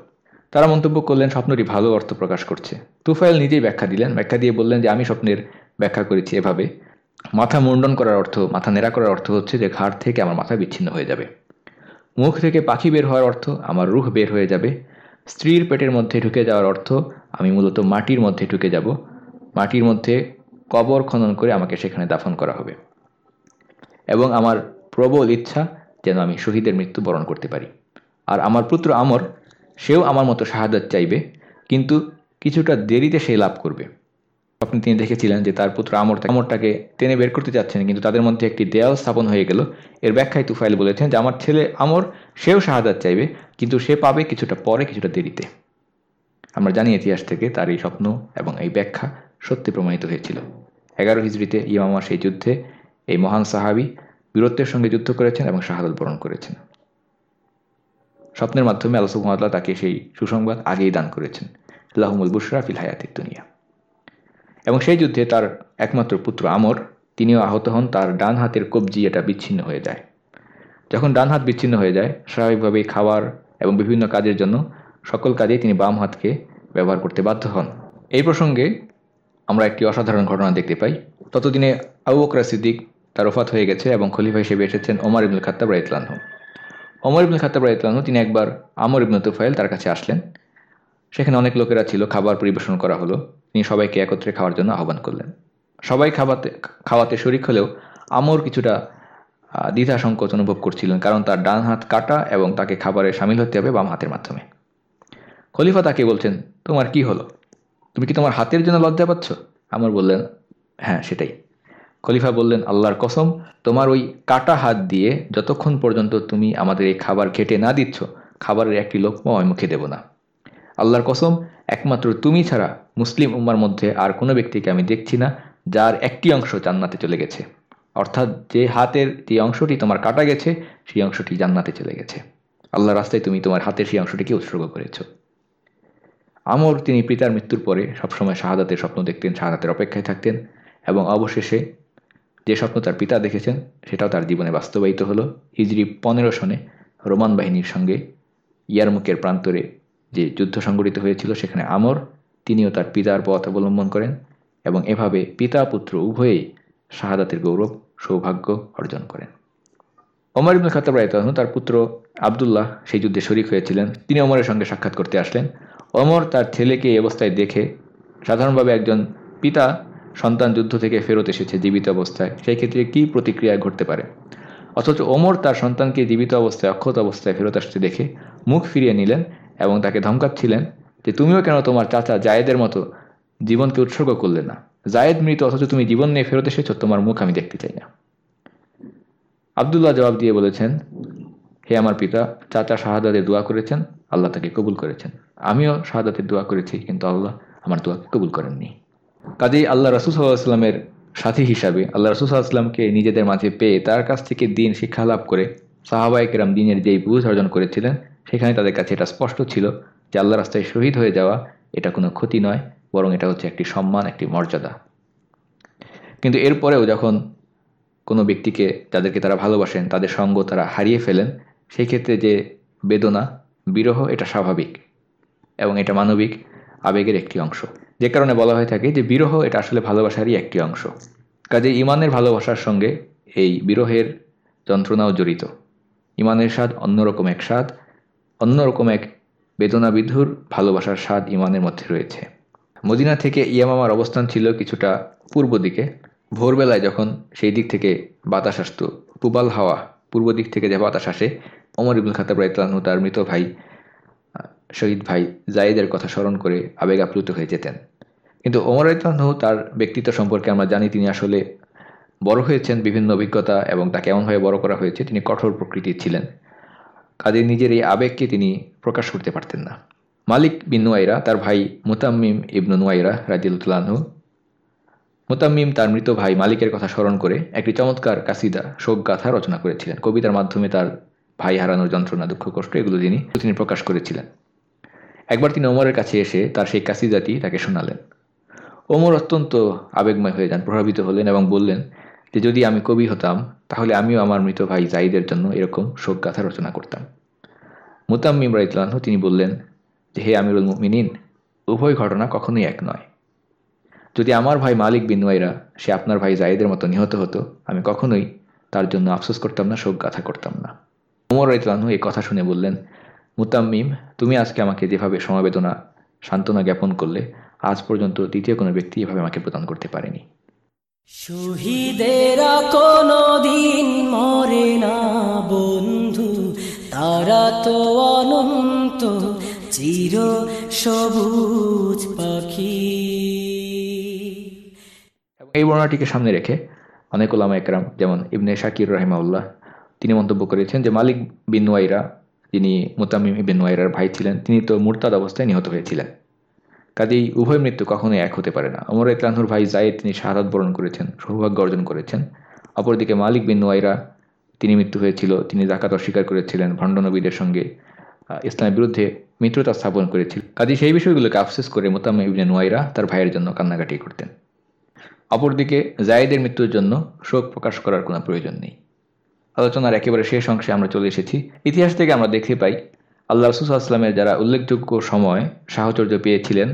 তারা মন্তব্য করলেন, স্বপ্নটি ভালো অর্থ প্রকাশ করছে। তুফাইল নিজেই ব্যাখ্যা দিলেন। ব্যাখ্যা দিয়ে বললেন যে, আমি স্বপ্নের ব্যাখ্যা করেছি এভাবে। মাথা মুন্ডন করার অর্থ, মাথা নেড়া করার অর্থ হচ্ছে যে, ঘাড় থেকে আমার মাথা বিচ্ছিন্ন হয়ে যাবে। মুখ থেকে পাখি বের হওয়ার অর্থ, আমার রুখ বের হয়ে যাবে। স্ত্রীর পেটের মধ্যে ঢুকে যাওয়ার অর্থ, আমি মূলত মাটির মধ্যে ঢুকে যাব। মাটির মধ্যে কবর খনন করে আমাকে সেখানে দাফন করা হবে। এবং আমার প্রবল ইচ্ছা যেন আমি শহীদের মৃত্যু বরণ করতে পারি। আর আমার পুত্র আমর সেও আমার মতো শাহাদাত চাইবে, কিন্তু কিছুটা দেরিতে সে লাভ করবে। স্বপ্নে তিনি দেখেছিলেন যে তার পুত্র আমর আমরটাকে টেনে বের করতে চাচ্ছেন কিন্তু তাদের মধ্যে একটি দেয়াল স্থাপন হয়ে গেল। এর ব্যাখ্যায় তুফাইল বলেছেন যে, আমার ছেলে আমর, সেও শাহাদাত চাইবে, কিন্তু সে পাবে কিছুটা পরে, কিছুটা দেরিতে। আমরা জানি ইতিহাস থেকে তার এই স্বপ্ন এবং এই ব্যাখ্যা সত্যি প্রমাণিত হয়েছিল। এগারো হিজড়িতে ইমামা সেই যুদ্ধে এই মহান সাহাবি বীরত্বের সঙ্গে যুদ্ধ করেছেন এবং শাহাদত বরণ করেছেন। স্বপ্নের মাধ্যমে আল্লাহ সুহামতাল্লাহ তাকে সেই সুসংবাদ আগেই দান করেছেন। লাহমুল বুসরা ফিল হায়াতির দুনিয়া। এবং সেই যুদ্ধে তার একমাত্র পুত্র আমর, তিনিও আহত হন, তার ডান হাতের কবজি এটা বিচ্ছিন্ন হয়ে যায়। যখন ডান হাত বিচ্ছিন্ন হয়ে যায়, স্বাভাবিকভাবেই খাওয়ার এবং বিভিন্ন কাজের জন্য সকল কাজেই তিনি বাম হাতকে ব্যবহার করতে বাধ্য হন। এই প্রসঙ্গে আমরা একটি অসাধারণ ঘটনা দেখতে পাই। ততদিনে আবু বকরা সিদ্দিক তার ওফাত হয়ে গেছে এবং খলিফা হিসেবে এসেছেন ওমর ইবনুল খাত্তাব রাইতলানহ ওমর ইবনুল খাত্তাব রাইতলানহ তিনি একবার আমর ইবনুল তুফাইল তার কাছে আসলেন। সেখানে অনেক লোকেরা ছিল, খাবার পরিবেশন করা হলো। তিনি সবাইকে একত্রে খাওয়ার জন্য আহ্বান করলেন। সবাই খাওয়াতে খাওয়াতে শরিক হলেও আমর কিছুটা দ্বিধা সংকোচ অনুভব করছিলেন, কারণ তার ডান হাত কাটা এবং তাকে খাবারে সামিল হতে হবে বাম হাতের মাধ্যমে। খলিফা তাকে বলছেন, তোমার কি হলো? তুমি কি তোমার হাতের জন্য লজ্জা পাচ্ছ? আমর বললেন হ্যাঁ সেটাই। খলিফা বললেন, আল্লাহর কসম, তোমার ওই কাটা হাত দিয়ে যতক্ষণ পর্যন্ত তুমি আমাদের এই খাবার খেটে না দিচ্ছ, খাবারের একটি লোকমা আমি মুখে দেব না। আল্লাহর কসম, একমাত্র তুমি ছাড়া মুসলিম উম্মার মধ্যে আর কোনো ব্যক্তিকে আমি দেখছি না, যার একটি অংশ জান্নাতে চলে গেছে। অর্থাৎ যে হাতের যে অংশটি তোমার কাটা গেছে, সেই অংশটি জান্নাতে চলে গেছে। আল্লাহ রাস্তায় তুমি তোমার হাতের সেই অংশটিকে উৎসর্গ করেছ। আমর, তিনি পিতার মৃত্যুর পরে সবসময় শাহাদাতের স্বপ্ন দেখতেন, শাহাদাতের অপেক্ষায় থাকতেন এবং অবশেষে যে স্বপ্ন তার পিতা দেখেছেন, সেটাও তার জীবনে বাস্তবায়িত হলো। হিজরি পনেরো সনে রোমান বাহিনীর সঙ্গে ইয়ারমুকের প্রান্তরে যে যুদ্ধ সংগঠিত হয়েছিল, সেখানে আমর, তিনিও তার পিতার পথ অবলম্বন করেন এবং এভাবে পিতা পুত্র উভয়েই শাহাদাতের গৌরব, সৌভাগ্য অর্জন করেন। ওমর ইবনুল খাতাব রায়তাহু তার পুত্র আবদুল্লাহ সেই যুদ্ধে শরিক হয়েছিলেন। তিনি ওমরের সঙ্গে সাক্ষাৎ করতে আসলেন। অমর তার ছেলেকে এই অবস্থায় দেখে সাধারণভাবে একজন পিতা সন্তান যুদ্ধ থেকে ফেরত এসেছে জীবিত অবস্থায়। সেই ক্ষেত্রে কী প্রতিক্রিয়া ঘটতে পারে? অথচ ওমর তার সন্তানকে জীবিত অবস্থায়, অক্ষত অবস্থায় ফেরত আসতে দেখে মুখ ফিরিয়ে নিলেন এবং তাকে ধমকাচ্ছিলেন যে, তুমিও কেন তোমার চাচা জায়েদের মতো জীবনকে উৎসর্গ করলে না? জায়েদ মৃত অথচ তুমি জীবন নিয়ে ফেরত এসেছ, তোমার মুখ আমি দেখতে চাই না। আবদুল্লাহ জবাব দিয়ে বলেছেন, হে আমার পিতা, চাচা শাহাদাতের দোয়া করেছেন, আল্লাহ তাকে কবুল করেছেন। আমিও শাহাদাতের দোয়া করেছি, কিন্তু আল্লাহ আমার দোয়াকে কবুল করেননি। কাজেই আল্লাহ রসুল সাল্লাহামের সাথী হিসাবে আল্লাহ রসুল সাল্লাহামকে নিজেদের মাঝে পেয়ে তার কাছ থেকে দিন শিক্ষা লাভ করে সাহাবাইকেরাম দিনের যেই বুঝ অর্জন করেছিলেন, সেখানে তাদের কাছে এটা স্পষ্ট ছিল যে আল্লাহ রাস্তায় শহীদ হয়ে যাওয়া এটা কোনো ক্ষতি নয়, বরং এটা হচ্ছে একটি সম্মান, একটি মর্যাদা। কিন্তু এরপরেও যখন কোনো ব্যক্তিকে যাদেরকে তারা ভালোবাসেন, তাদের সঙ্গ তারা হারিয়ে ফেলেন সেই ক্ষেত্রে যে বেদনা, বিরহ, এটা স্বাভাবিক এবং এটা মানবিক আবেগের একটি অংশ। যে কারণে বলা হয়ে থাকে যে বিরহ এটা আসলে ভালোবাসারই একটি অংশ। কাজে ইমানের ভালোবাসার সঙ্গে এই বিরহের যন্ত্রণাও জড়িত। ইমানের স্বাদ অন্যরকম এক স্বাদ, অন্যরকম এক বেদনা বিধুর ভালোবাসার স্বাদ ইমানের মধ্যে রয়েছে। মদিনা থেকে ইয়ামামার অবস্থান ছিল কিছুটা পূর্ব দিকে। ভোরবেলায় যখন সেই দিক থেকে বাতাস আসত, পুবাল হাওয়া পূর্ব দিক থেকে যে বাতাস আসে অমর ইবুল খাতাব রাইতলানহু তার মৃত ভাই শহীদ ভাই জায়েদের কথা স্মরণ করে আবেগ আপ্লুত হয়ে যেতেন। কিন্তু ওমর রাইতলানহু তার ব্যক্তিত্ব সম্পর্কে আমরা জানি তিনি আসলে বড় হয়েছেন বিভিন্ন অভিজ্ঞতা এবং তাকে এমনভাবে বড় করা হয়েছে তিনি কঠোর প্রকৃতির ছিলেন। কাজে নিজের এই আবেগকে তিনি প্রকাশ করতে পারতেন না। মালিক বিন নুয়াইরা, তার ভাই মুতাম্মিম ইবনু নুয়াইরা রাজিউল্লাহু মুতাম্মিম তার মৃত ভাই মালিকের কথা স্মরণ করে একটি চমৎকার কাসিদা, শোক গাথা রচনা করেছিলেন। কবিতার মাধ্যমে তার ভাই হারানোর যন্ত্রণা, দুঃখ, কষ্ট, এগুলো তিনি তিনি প্রকাশ করেছিলেন। একবার তিনি ওমরের কাছে এসে তার সেই কাসিদাটি তাকে শোনালেন। ওমর অত্যন্ত আবেগময় হয়ে যান, প্রভাবিত হলেন এবং বললেন যে, যদি আমি কবি হতাম, তাহলে আমিও আমার মৃত ভাই জাইদের জন্য এরকম শোক গাথা রচনা করতাম। মুতাম্মিম রাইতলানহ তিনি বললেন যে, হে আমিরুল মিনিন উভয় ঘটনা কখনোই এক নয়। যদি আমার ভাই মালিক বিনুয়াইরা সে আপনার ভাই জাইদের মতো নিহত হতো, আমি কখনোই তার জন্য আফসোস করতাম না, শোক গাথা করতাম না। উমর রাইতলানহু এই কথা শুনে বললেন মুতাম্মিম তুমি আজকে আমাকে যেভাবে সমবেদনা সান্ত্বনা জ্ঞাপন করলে আজ পর্যন্ত দ্বিতীয় কোনো ব্যক্তি এভাবে আমাকে প্রদান করতে পারেনি। শহীদেরা কোনো দিন মরে না বন্ধু। তারা তো অনন্ত চির সবুজ পাখি। এই বর্ণনাটিকে সামনে রেখে অনেক ওলামা একরাম যেমন ইবনে শাকির রাহিমাউল্লাহ তিনি মন্তব্য করেছেন যে মালিক বিন ওয়াইরা যিনি মুতামিম ইবিন ওয়াইরার ভাই ছিলেন। তিনি তো মুরতাদ অবস্থায় নিহত হয়েছিলেন। কাজেই উভয় মৃত্যু কখনোই এক হতে পারে না। অমর ইতলানহুর ভাই জায়েদ তিনি শাহাদ বরণ করেছেন, সৌভাগ্য অর্জন করেছেন। অপরদিকে মালিক বিন ওয়াইরা তিনি মৃত্যু হয়েছিল, তিনি জাকাত অস্বীকার করেছিলেন ভণ্ডনবীদের সঙ্গে ইসলামের বিরুদ্ধে মিত্রতা স্থাপন করেছিল। কাজে সেই বিষয়গুলোকে আফসোস করে মোতাম ইবনে নোয়াইরা তার ভাইয়ের জন্য কান্নাকাটি করতেন। অপরদিকে জায়েদের মৃত্যুর জন্য শোক প্রকাশ করার কোনো প্রয়োজন নেই। আলোচনার একেবারে শেষ অংশে আমরা চলে এসেছি। ইতিহাস থেকে আমরা দেখতে পাই, আল্লাহ রসুল আসলামের যারা উল্লেখযোগ্য সময় সাহচর্য পেয়েছিলেন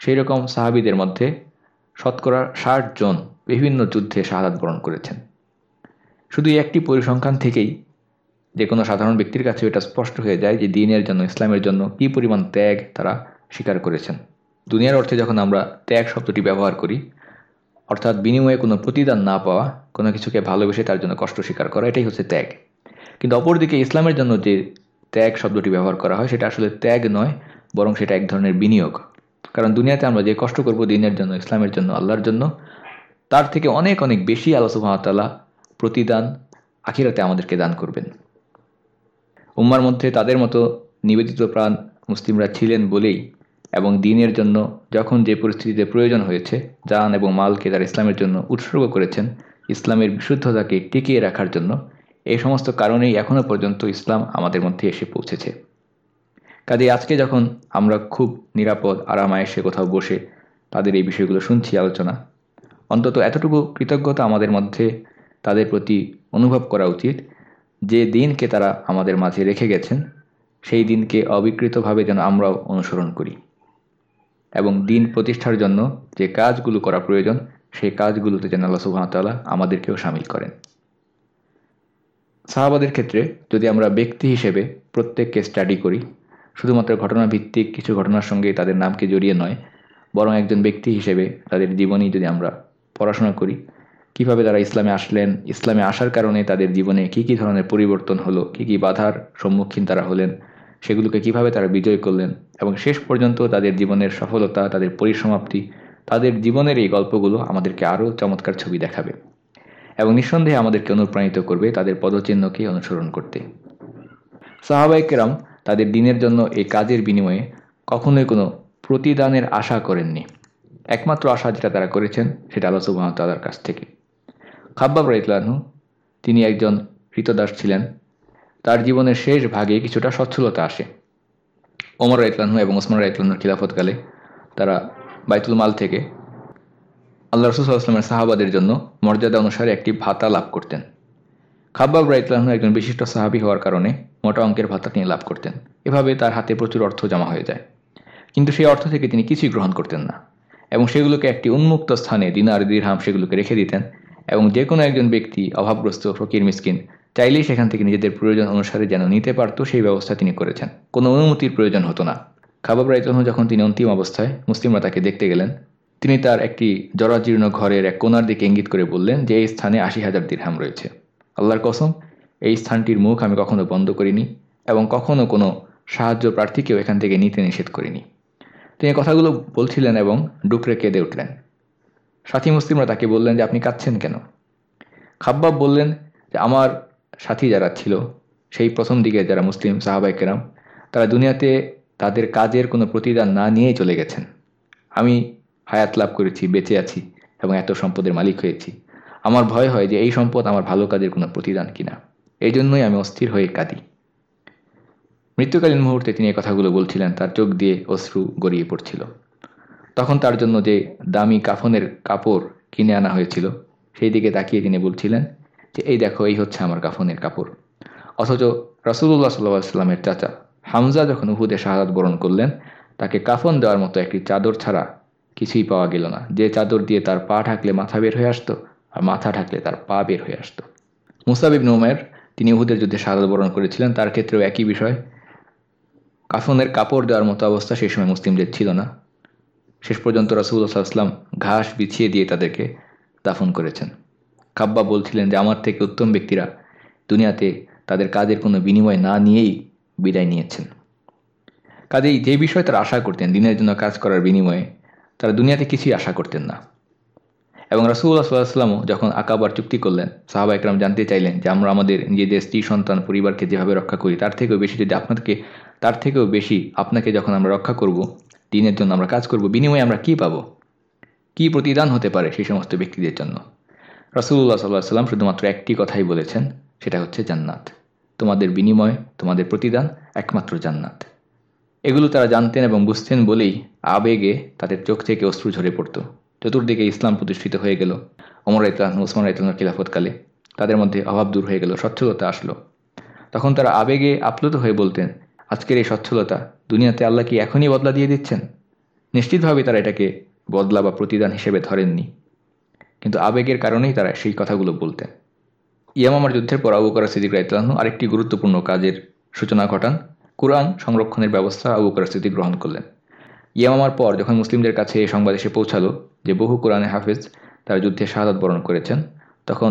সেই রকম সাহাবিদের মধ্যে শতকরা ষাট জন বিভিন্ন যুদ্ধে শাহাদ বরণ করেছেন। শুধু একটি পরিসংখ্যান থেকেই যে কোনো সাধারণ ব্যক্তির কাছে এটা স্পষ্ট হয়ে যায় যে দিনের জন্য, ইসলামের জন্য কী পরিমাণ ত্যাগ তারা স্বীকার করেছেন। দুনিয়ার অর্থে যখন আমরা ত্যাগ শব্দটি ব্যবহার করি অর্থাৎ বিনিময়ে কোনো প্রতিদান না পাওয়া, কোনো কিছুকে ভালোবেসে তার জন্য কষ্ট স্বীকার করা, এটাই হচ্ছে ত্যাগ। কিন্তু অপরদিকে ইসলামের জন্য যে ত্যাগ শব্দটি ব্যবহার করা হয়, সেটা আসলে ত্যাগ নয়, বরং সেটা এক ধরনের বিনিয়োগ। কারণ দুনিয়াতে আমরা যে কষ্ট করব দিনের জন্য, ইসলামের জন্য, আল্লাহর জন্য, তার থেকে অনেক অনেক বেশি আল্লাহ সুহামতাল্লাহ প্রতিদান আখিরাতে আমাদেরকে দান করবেন। উম্মার মধ্যে তাদের মতো নিবেদিত প্রাণ মুসলিমরা ছিলেন বলেই এবং দিনের জন্য যখন যে পরিস্থিতিতে প্রয়োজন হয়েছে, জান এবং মালকে তারা ইসলামের জন্য উৎসর্গ করেছেন, ইসলামের বিশুদ্ধতাকে টিকিয়ে রাখার জন্য, এই সমস্ত কারণেই এখনও পর্যন্ত ইসলাম আমাদের মধ্যে এসে পৌঁছেছে। কাজে আজকে যখন আমরা খুব নিরাপদ আরামায়েসে কোথাও বসে তাদের এই বিষয়গুলো শুনছি, আলোচনা, অন্তত এতটুকু কৃতজ্ঞতা আমাদের মধ্যে তাদের প্রতি অনুভব করা উচিত যে দিনকে তারা আমাদের মাঝে রেখে গেছেন, সেই দিনকে অবিকৃতভাবে যেন আমরাও অনুসরণ করি। এবং দিন প্রতিষ্ঠার জন্য যে কাজগুলো করা প্রয়োজন, সেই কাজগুলোতে যেন আল্লাহ সুবাহতাল্লাহ আমাদেরকেও সামিল করেন। সাহাবাদের ক্ষেত্রে যদি আমরা ব্যক্তি হিসেবে প্রত্যেককে স্টাডি করি, শুধুমাত্র ঘটনা ভিত্তিক কিছু ঘটনার সঙ্গে তাদের নামকে জড়িয়ে নয়, বরং একজন ব্যক্তি হিসেবে তাদের জীবনী যদি আমরা পড়াশোনা করি, কীভাবে তারা ইসলামে আসলেন, ইসলামে আসার কারণে তাদের জীবনে কি কি ধরনের পরিবর্তন হলো, কি কি বাধার সম্মুখীন তারা হলেন সেগুলোকে কীভাবে তারা বিজয় করলেন এবং শেষ পর্যন্ত তাদের জীবনের সফলতা, তাদের পরিসমাপ্তি, তাদের জীবনের এই গল্পগুলো আমাদেরকে আরও চমৎকার ছবি দেখাবে এবং নিঃসন্দেহে আমাদেরকে অনুপ্রাণিত করবে তাদের পদচিহ্নকে অনুসরণ করতে। সাহাবাই কেরাম তাদের দিনের জন্য এই কাজের বিনিময়ে কখনোই কোনো প্রতিদানের আশা করেননি। একমাত্র আশা যেটা তারা করেছেন সেটা আল্লাহ সুবাহতালার কাছ থেকে। খাব্বাব রাইতলানহু তিনি একজন কৃতদাস ছিলেন। তার জীবনের শেষ ভাগে কিছুটা সচ্ছলতা আসে। ওমর রাইতলানহু এবং ওসমান রাইতলানহুর খিলাফতকালে তারা বাইতুল মাল থেকে আল্লাহ রসুলামের সাহাবাদের জন্য মর্যাদা অনুসারে একটি ভাতা লাভ করতেন। খাব্বাব রাইতলানহু একজন বিশিষ্ট সাহাবি হওয়ার কারণে মোটা অঙ্কের ভাতা তিনি লাভ করতেন। এভাবে তার হাতে প্রচুর অর্থ জমা হয়ে যায়। কিন্তু সেই অর্থ থেকে তিনি কিছুই গ্রহণ করতেন না এবং সেগুলোকে একটি উন্মুক্ত স্থানে দিনার দীর্হাম সেগুলোকে রেখে দিতেন এবং যে কোনো একজন ব্যক্তি অভাবগ্রস্ত ফকির মিসকিন চাইলেই সেখান থেকে নিজেদের প্রয়োজন অনুসারে যেন নিতে পারত সেই ব্যবস্থা তিনি করেছেন। কোনো অনুমতির প্রয়োজন হতো না। খাবাব রাইতহ যখন তিনি অন্তিম অবস্থায় মুসলিমরা তাকে দেখতে গেলেন, তিনি তার একটি জরাজীর্ণ ঘরের এক কোনার দিকে ইঙ্গিত করে বললেন যে, এই স্থানে আশি হাজার দীর্হাম রয়েছে। আল্লাহর কসম, এই স্থানটির মুখ আমি কখনো বন্ধ করিনি এবং কখনো কোনো সাহায্য প্রার্থীকেও এখান থেকে নিতে নিষেধ করিনি। তিনি কথাগুলো বলছিলেন এবং ডুকরে কেঁদে উঠলেন। সাথী মুসলিমরা তাকে বললেন যে, আপনি কাঁদছেন কেন? খাব্বাব বললেন যে, আমার সাথী যারা ছিল, সেই প্রথম দিকে যারা মুসলিম সাহাবাই কেরাম, তারা দুনিয়াতে তাদের কাজের কোনো প্রতিদান না নিয়েই চলে গেছেন। আমি হায়াত লাভ করেছি, বেঁচে আছি এবং এত সম্পদের মালিক হয়েছি। আমার ভয় হয় যে এই সম্পদ আমার ভালো কাজের কোনো প্রতিদান কিনা। এই জন্যই আমি অস্থির হয়ে কাঁদি। মৃত্যুকালীন মুহূর্তে তিনি এই কথাগুলো বলছিলেন, তার চোখ দিয়ে অশ্রু গড়িয়ে পড়ছিল। তখন তার জন্য যে দামি কাফনের কাপড় কিনে আনা হয়েছিল, সেই দিকে তাকিয়ে তিনি বলছিলেন যে, এই দেখো, এই হচ্ছে আমার কাফনের কাপড়। অথচ রাসুল্লাহ সাল্লাহ সাল্লামের চাচা হামজা যখন উহুদে শাহাদ বরণ করলেন, তাকে কাফন দেওয়ার মতো একটি চাদর ছাড়া কিছুই পাওয়া গেল না। যে চাদর দিয়ে তার পা ঢাকলে মাথা বের হয়ে আসতো, আর মাথা ঢাকলে তার পা বের হয়ে আসতো। মুসাবিব নোমের তিনি উহুদের যুদ্ধে শাহাদ বরণ করেছিলেন, তার ক্ষেত্রেও একই বিষয়। কাফনের কাপড় দেওয়ার মতো অবস্থা সেই সময় মুসলিমদের ছিল না। শেষ পর্যন্ত রাসুল্লাহ সাল্লাম ঘাস বিছিয়ে দিয়ে তাদেরকে দাফন করেছেন। কাব্বা বলছিলেন যে, আমার থেকে উত্তম ব্যক্তিরা দুনিয়াতে তাদের কাজের কোনো বিনিময় না নিয়েই বিদায় নিয়েছেন। কাজেই যে বিষয় তারা আশা করতেন, দিনের জন্য কাজ করার বিনিময়ে তারা দুনিয়াতে কিছুই আশা করতেন না। এবং রাসুল্লাহ সাল্লাহামও যখন আকাবার চুক্তি করলেন, সাহাবা একরাম জানতে চাইলেন যে, আমরা আমাদের নিজেদের স্ত্রী, সন্তান, পরিবারকে যেভাবে রক্ষা করি, তার থেকেও বেশি যদি আপনাকে, তার থেকেও বেশি আপনাকে যখন আমরা রক্ষা করব, দিনের জন্য আমরা কাজ করব, বিনিময়ে আমরা কি পাব? কি প্রতিদান হতে পারে সেই সমস্ত ব্যক্তিদের জন্য? রসুল্লাহ সাল্লাহ সাল্লাম শুধুমাত্র একটি কথাই বলেছেন, সেটা হচ্ছে জান্নাত। তোমাদের বিনিময়, তোমাদের প্রতিদান একমাত্র জান্নাত। এগুলো তারা জানতেন এবং বুঝতেন বলেই আবেগে তাদের চোখ থেকে অশ্রু ঝরে পড়ত। চতুর্দিকে ইসলাম প্রতিষ্ঠিত হয়ে গেল। অমর ইতলান ওসমান ইতলানের খিলাফতকালে তাদের মধ্যে অভাব দূর হয়ে গেল, সচ্ছলতা আসলো। তখন তারা আবেগে আপ্লুত হয়ে বলতেন, আজকের এই সচ্ছলতা দুনিয়াতে আল্লাহ কি এখনই বদলা দিয়ে দিচ্ছেন? নিশ্চিতভাবে তারা এটাকে বদলা বা প্রতিদান হিসেবে ধরেননি। কিন্তু আবেগের কারণেই তারা সেই কথাগুলো বলতেন। ইয়ামামার যুদ্ধের পর আবু করা সিদ্দিক আরেকটি গুরুত্বপূর্ণ কাজের সূচনা ঘটান। কোরআন সংরক্ষণের ব্যবস্থা আবু করা সিদ্দিক গ্রহণ করলেন। ইয়ামামার পর যখন মুসলিমদের কাছে এই সংবাদ এসে পৌঁছালো যে বহু কোরআনে হাফেজ তার যুদ্ধে শাহাদ বরণ করেছেন, তখন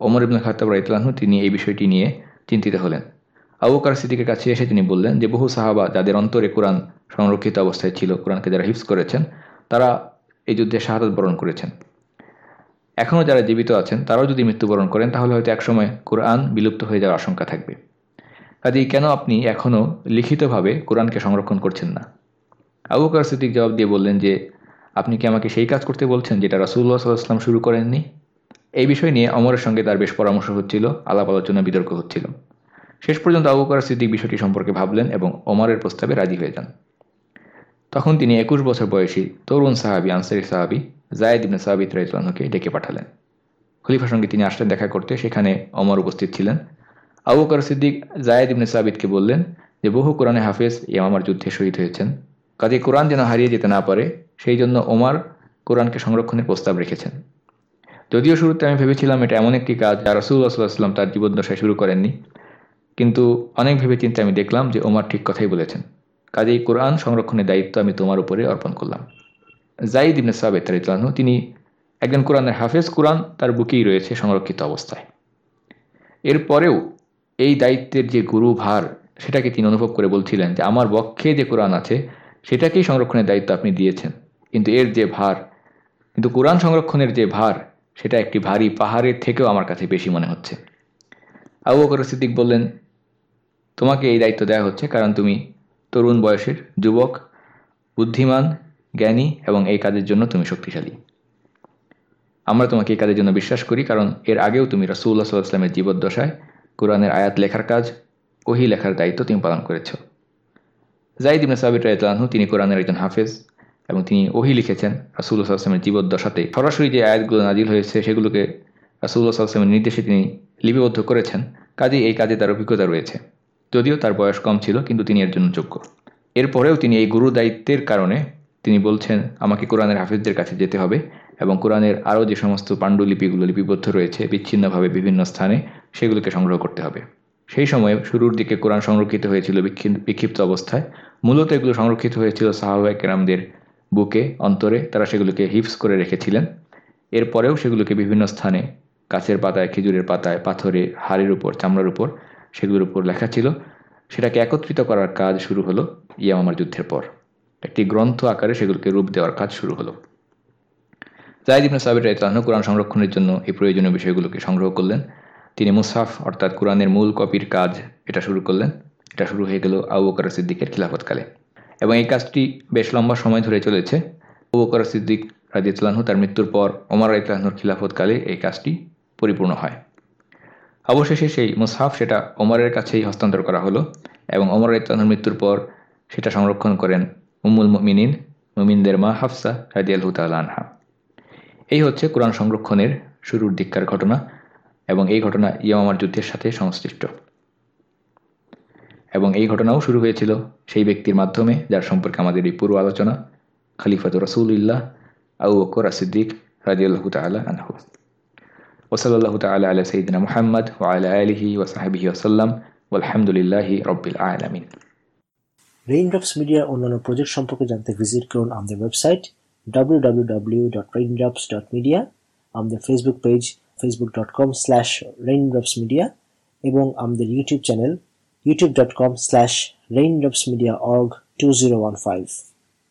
ওমর ইবনুল খাতাব রাইতলাহু তিনি এই বিষয়টি নিয়ে চিন্তিত হলেন। আবু বকর সিদ্দিকের কাছে এসে তিনি বললেন যে বহু সাহাবা যাদের অন্তরে কোরআন সংরক্ষিত অবস্থায় ছিল, কোরআনকে যারা হিফজ করেছেন, তারা এই যুদ্ধে শাহাদত বরণ করেছেন। এখনও যারা জীবিত আছেন, তারাও যদি মৃত্যুবরণ করেন, তাহলে হয়তো একসময় কোরআন বিলুপ্ত হয়ে যাওয়ার আশঙ্কা থাকবে। কাজেই কেন আপনি এখনও লিখিতভাবে কোরআনকে সংরক্ষণ করছেন না? আবু বকর সিদ্দিক জবাব দিয়ে বললেন যে, আপনি কি আমাকে সেই কাজ করতে বলছেন যেটা রাসুল্লাহ সাল্লাহাম শুরু করেননি? এই বিষয় নিয়ে অমরের সঙ্গে তার বেশ পরামর্শ হচ্ছিল, আলাপ আলোচনা, বিতর্ক হচ্ছিল। শেষ পর্যন্ত আবু সিদ্দিক বিষয়টি সম্পর্কে ভাবলেন এবং অমরের প্রস্তাবে রাজি হয়ে যান। তখন তিনি একুশ বছর বয়সী তরুণ সাহাবি, আনসারি সাহাবি জায়দ ইবনে সাহাবিদ রাইতলানকে ডেকে পাঠালেন। খলিফার সঙ্গে তিনি আসলেন দেখা করতে, সেখানে অমর উপস্থিত ছিলেন। আবু বকর সিদ্দিক জায়দ ইবনে সাহাবিদকে বললেন যে, বহু কোরআনে হাফেজ ইয়ামার যুদ্ধে শহীদ হয়েছেন। কাজে কোরআন যেন হারিয়ে যেতে না পারে, সেই জন্য ওমার কোরআনকে সংরক্ষণের প্রস্তাব রেখেছেন। যদিও শুরুতে আমি ভেবেছিলাম এটা এমন একটি কাজ যা রসুল্লাহ সাল্লাহ তার জীবদ্দশায় শুরু করেননি। কিন্তু অনেক ভেবে চিন্তে আমি দেখলাম যে, ওমার ঠিক কথাই বলেছেন। কাজেই কোরআন সংরক্ষণের দায়িত্ব আমি তোমার উপরে অর্পণ করলাম। জাইদ ইবনে সাবেদ তারিতলানু তিনি একজন কোরআনের হাফেজ, কোরআন তার বুকেই রয়েছে সংরক্ষিত অবস্থায়। এরপরেও এই দায়িত্বের যে গুরু ভার, সেটাকে তিনি অনুভব করে বলছিলেন যে, আমার বক্ষে যে কোরআন আছে, সেটাকেই সংরক্ষণের দায়িত্ব আপনি দিয়েছেন। কিন্তু এর যে ভার, কিন্তু কোরআন সংরক্ষণের যে ভার, সেটা একটি ভারী পাহাড়ের থেকেও আমার কাছে বেশি মনে হচ্ছে। আবু বকর সিদ্দিক বললেন, তোমাকে এই দায়িত্ব দেওয়া হচ্ছে কারণ তুমি তরুণ বয়সের যুবক, বুদ্ধিমান জ্ঞানী এবং এই কাজের জন্য তুমি শক্তিশালী। আমরা তোমাকে এই কাজের জন্য বিশ্বাস করি, কারণ এর আগেও তুমি রাসুল্লাহ সাল্লাহামের জীবদ্দশায় কোরআনের আয়াত লেখার কাজ, ওহি লেখার দায়িত্ব তুমি পালন করেছ। জাইদ ইবনে সাবির রায়তলানহু তিনি কোরআনের একজন হাফেজ এবং তিনি ওহি লিখেছেন রাসুল্লাহ সাল্লামের জীবদ্দশাতে। সরাসরি যে আয়াতগুলো নাজিল হয়েছে, সেগুলোকে রাসুল্লাহ সাল্লামের নির্দেশে তিনি লিপিবদ্ধ করেছেন। কাজেই এই কাজে তার অভিজ্ঞতা রয়েছে। যদিও তার বয়স কম ছিল, কিন্তু তিনি এর জন্য যোগ্য। এরপরেও তিনি এই গুরু দায়িত্বের কারণে তিনি বলছেন, আমাকে কোরআনের হাফিজদের কাছে যেতে হবে এবং কোরআনের আরও যে সমস্ত পাণ্ডুলিপিগুলো লিপিবদ্ধ রয়েছে বিচ্ছিন্নভাবে বিভিন্ন স্থানে, সেগুলোকে সংগ্রহ করতে হবে। সেই সময়ে শুরুর দিকে কোরআন সংরক্ষিত হয়েছিল বিক্ষিপ্ত অবস্থায়। মূলত এগুলো সংরক্ষিত হয়েছিল সাহাবাহ কেরামদের বুকে, অন্তরে। তারা সেগুলোকে হিপস করে রেখেছিলেন। এরপরেও সেগুলোকে বিভিন্ন স্থানে গাছের পাতায়, খেজুরের পাতায়, পাথরে, হাড়ের উপর, চামড়ার উপর, সেগুলোর উপর লেখা ছিল। সেটাকে একত্রিত করার কাজ শুরু হলো ইয়ামামার যুদ্ধের পর। একটি গ্রন্থ আকারে সেগুলোকে রূপ দেওয়ার কাজ শুরু হলো। জায়দ ইবনে সাবির রাইতলাহ কোরআন সংরক্ষণের জন্য এই প্রয়োজনীয় বিষয়গুলোকে সংগ্রহ করলেন। তিনি মুসাফ, অর্থাৎ কোরআনের মূল কপির কাজ এটা শুরু করলেন। এটা শুরু হয়ে গেল আবু বকর সিদ্দিকের খিলাফতকালে এবং এই কাজটি বেশ লম্বা সময় ধরে চলেছে। আবু বকর সিদ্দিক রাজিউল্লাহু তার মৃত্যুর পর ওমর রাইতলাহনুর খিলাফতকালে এই কাজটি পরিপূর্ণ হয়। অবশেষে সেই মুসাফ সেটা ওমরের কাছেই হস্তান্তর করা হলো এবং ওমর রাইতলাহনুর মৃত্যুর পর সেটা সংরক্ষণ করেন উম্মুল মিনিন মুমিনদের মা হাফসা রাজিয়াল হুতাল আনহা। এই হচ্ছে কোরআন সংরক্ষণের শুরুর দিককার ঘটনা এবং এই ঘটনা ইয়ামার যুদ্ধের সাথে সংশ্লিষ্ট। এবং এই ঘটনাও শুরু হয়েছিল সেই ব্যক্তির মাধ্যমে যার সম্পর্কে আমাদের এই পূর্ব আলোচনা, খালিফাত রসুল্লাহ আউ বকর আসিদ্দিক রাজিউল্লাহ তালা আনহু। ওসলাল্লাহ তালা আলা সঈদিনা মুহাম্মদ ওয়ালা আলহি ওসাহাবিহি ওসাল্লাম আলহামদুলিল্লাহি রব্বিল আলমিন। রেইনড্রপস মিডিয়ার অন্যান্য প্রজেক্ট সম্পর্কে জানতে ভিজিট করুন আমাদের ওয়েবসাইট ডাব্লিউ ডাব্লিউ ডাব্লিউ আমাদের Facebook page Facebook dot com slash Raindrops Media এবং আমাদের YouTube channel YouTube dot com slash Raindrops Media org two zero one five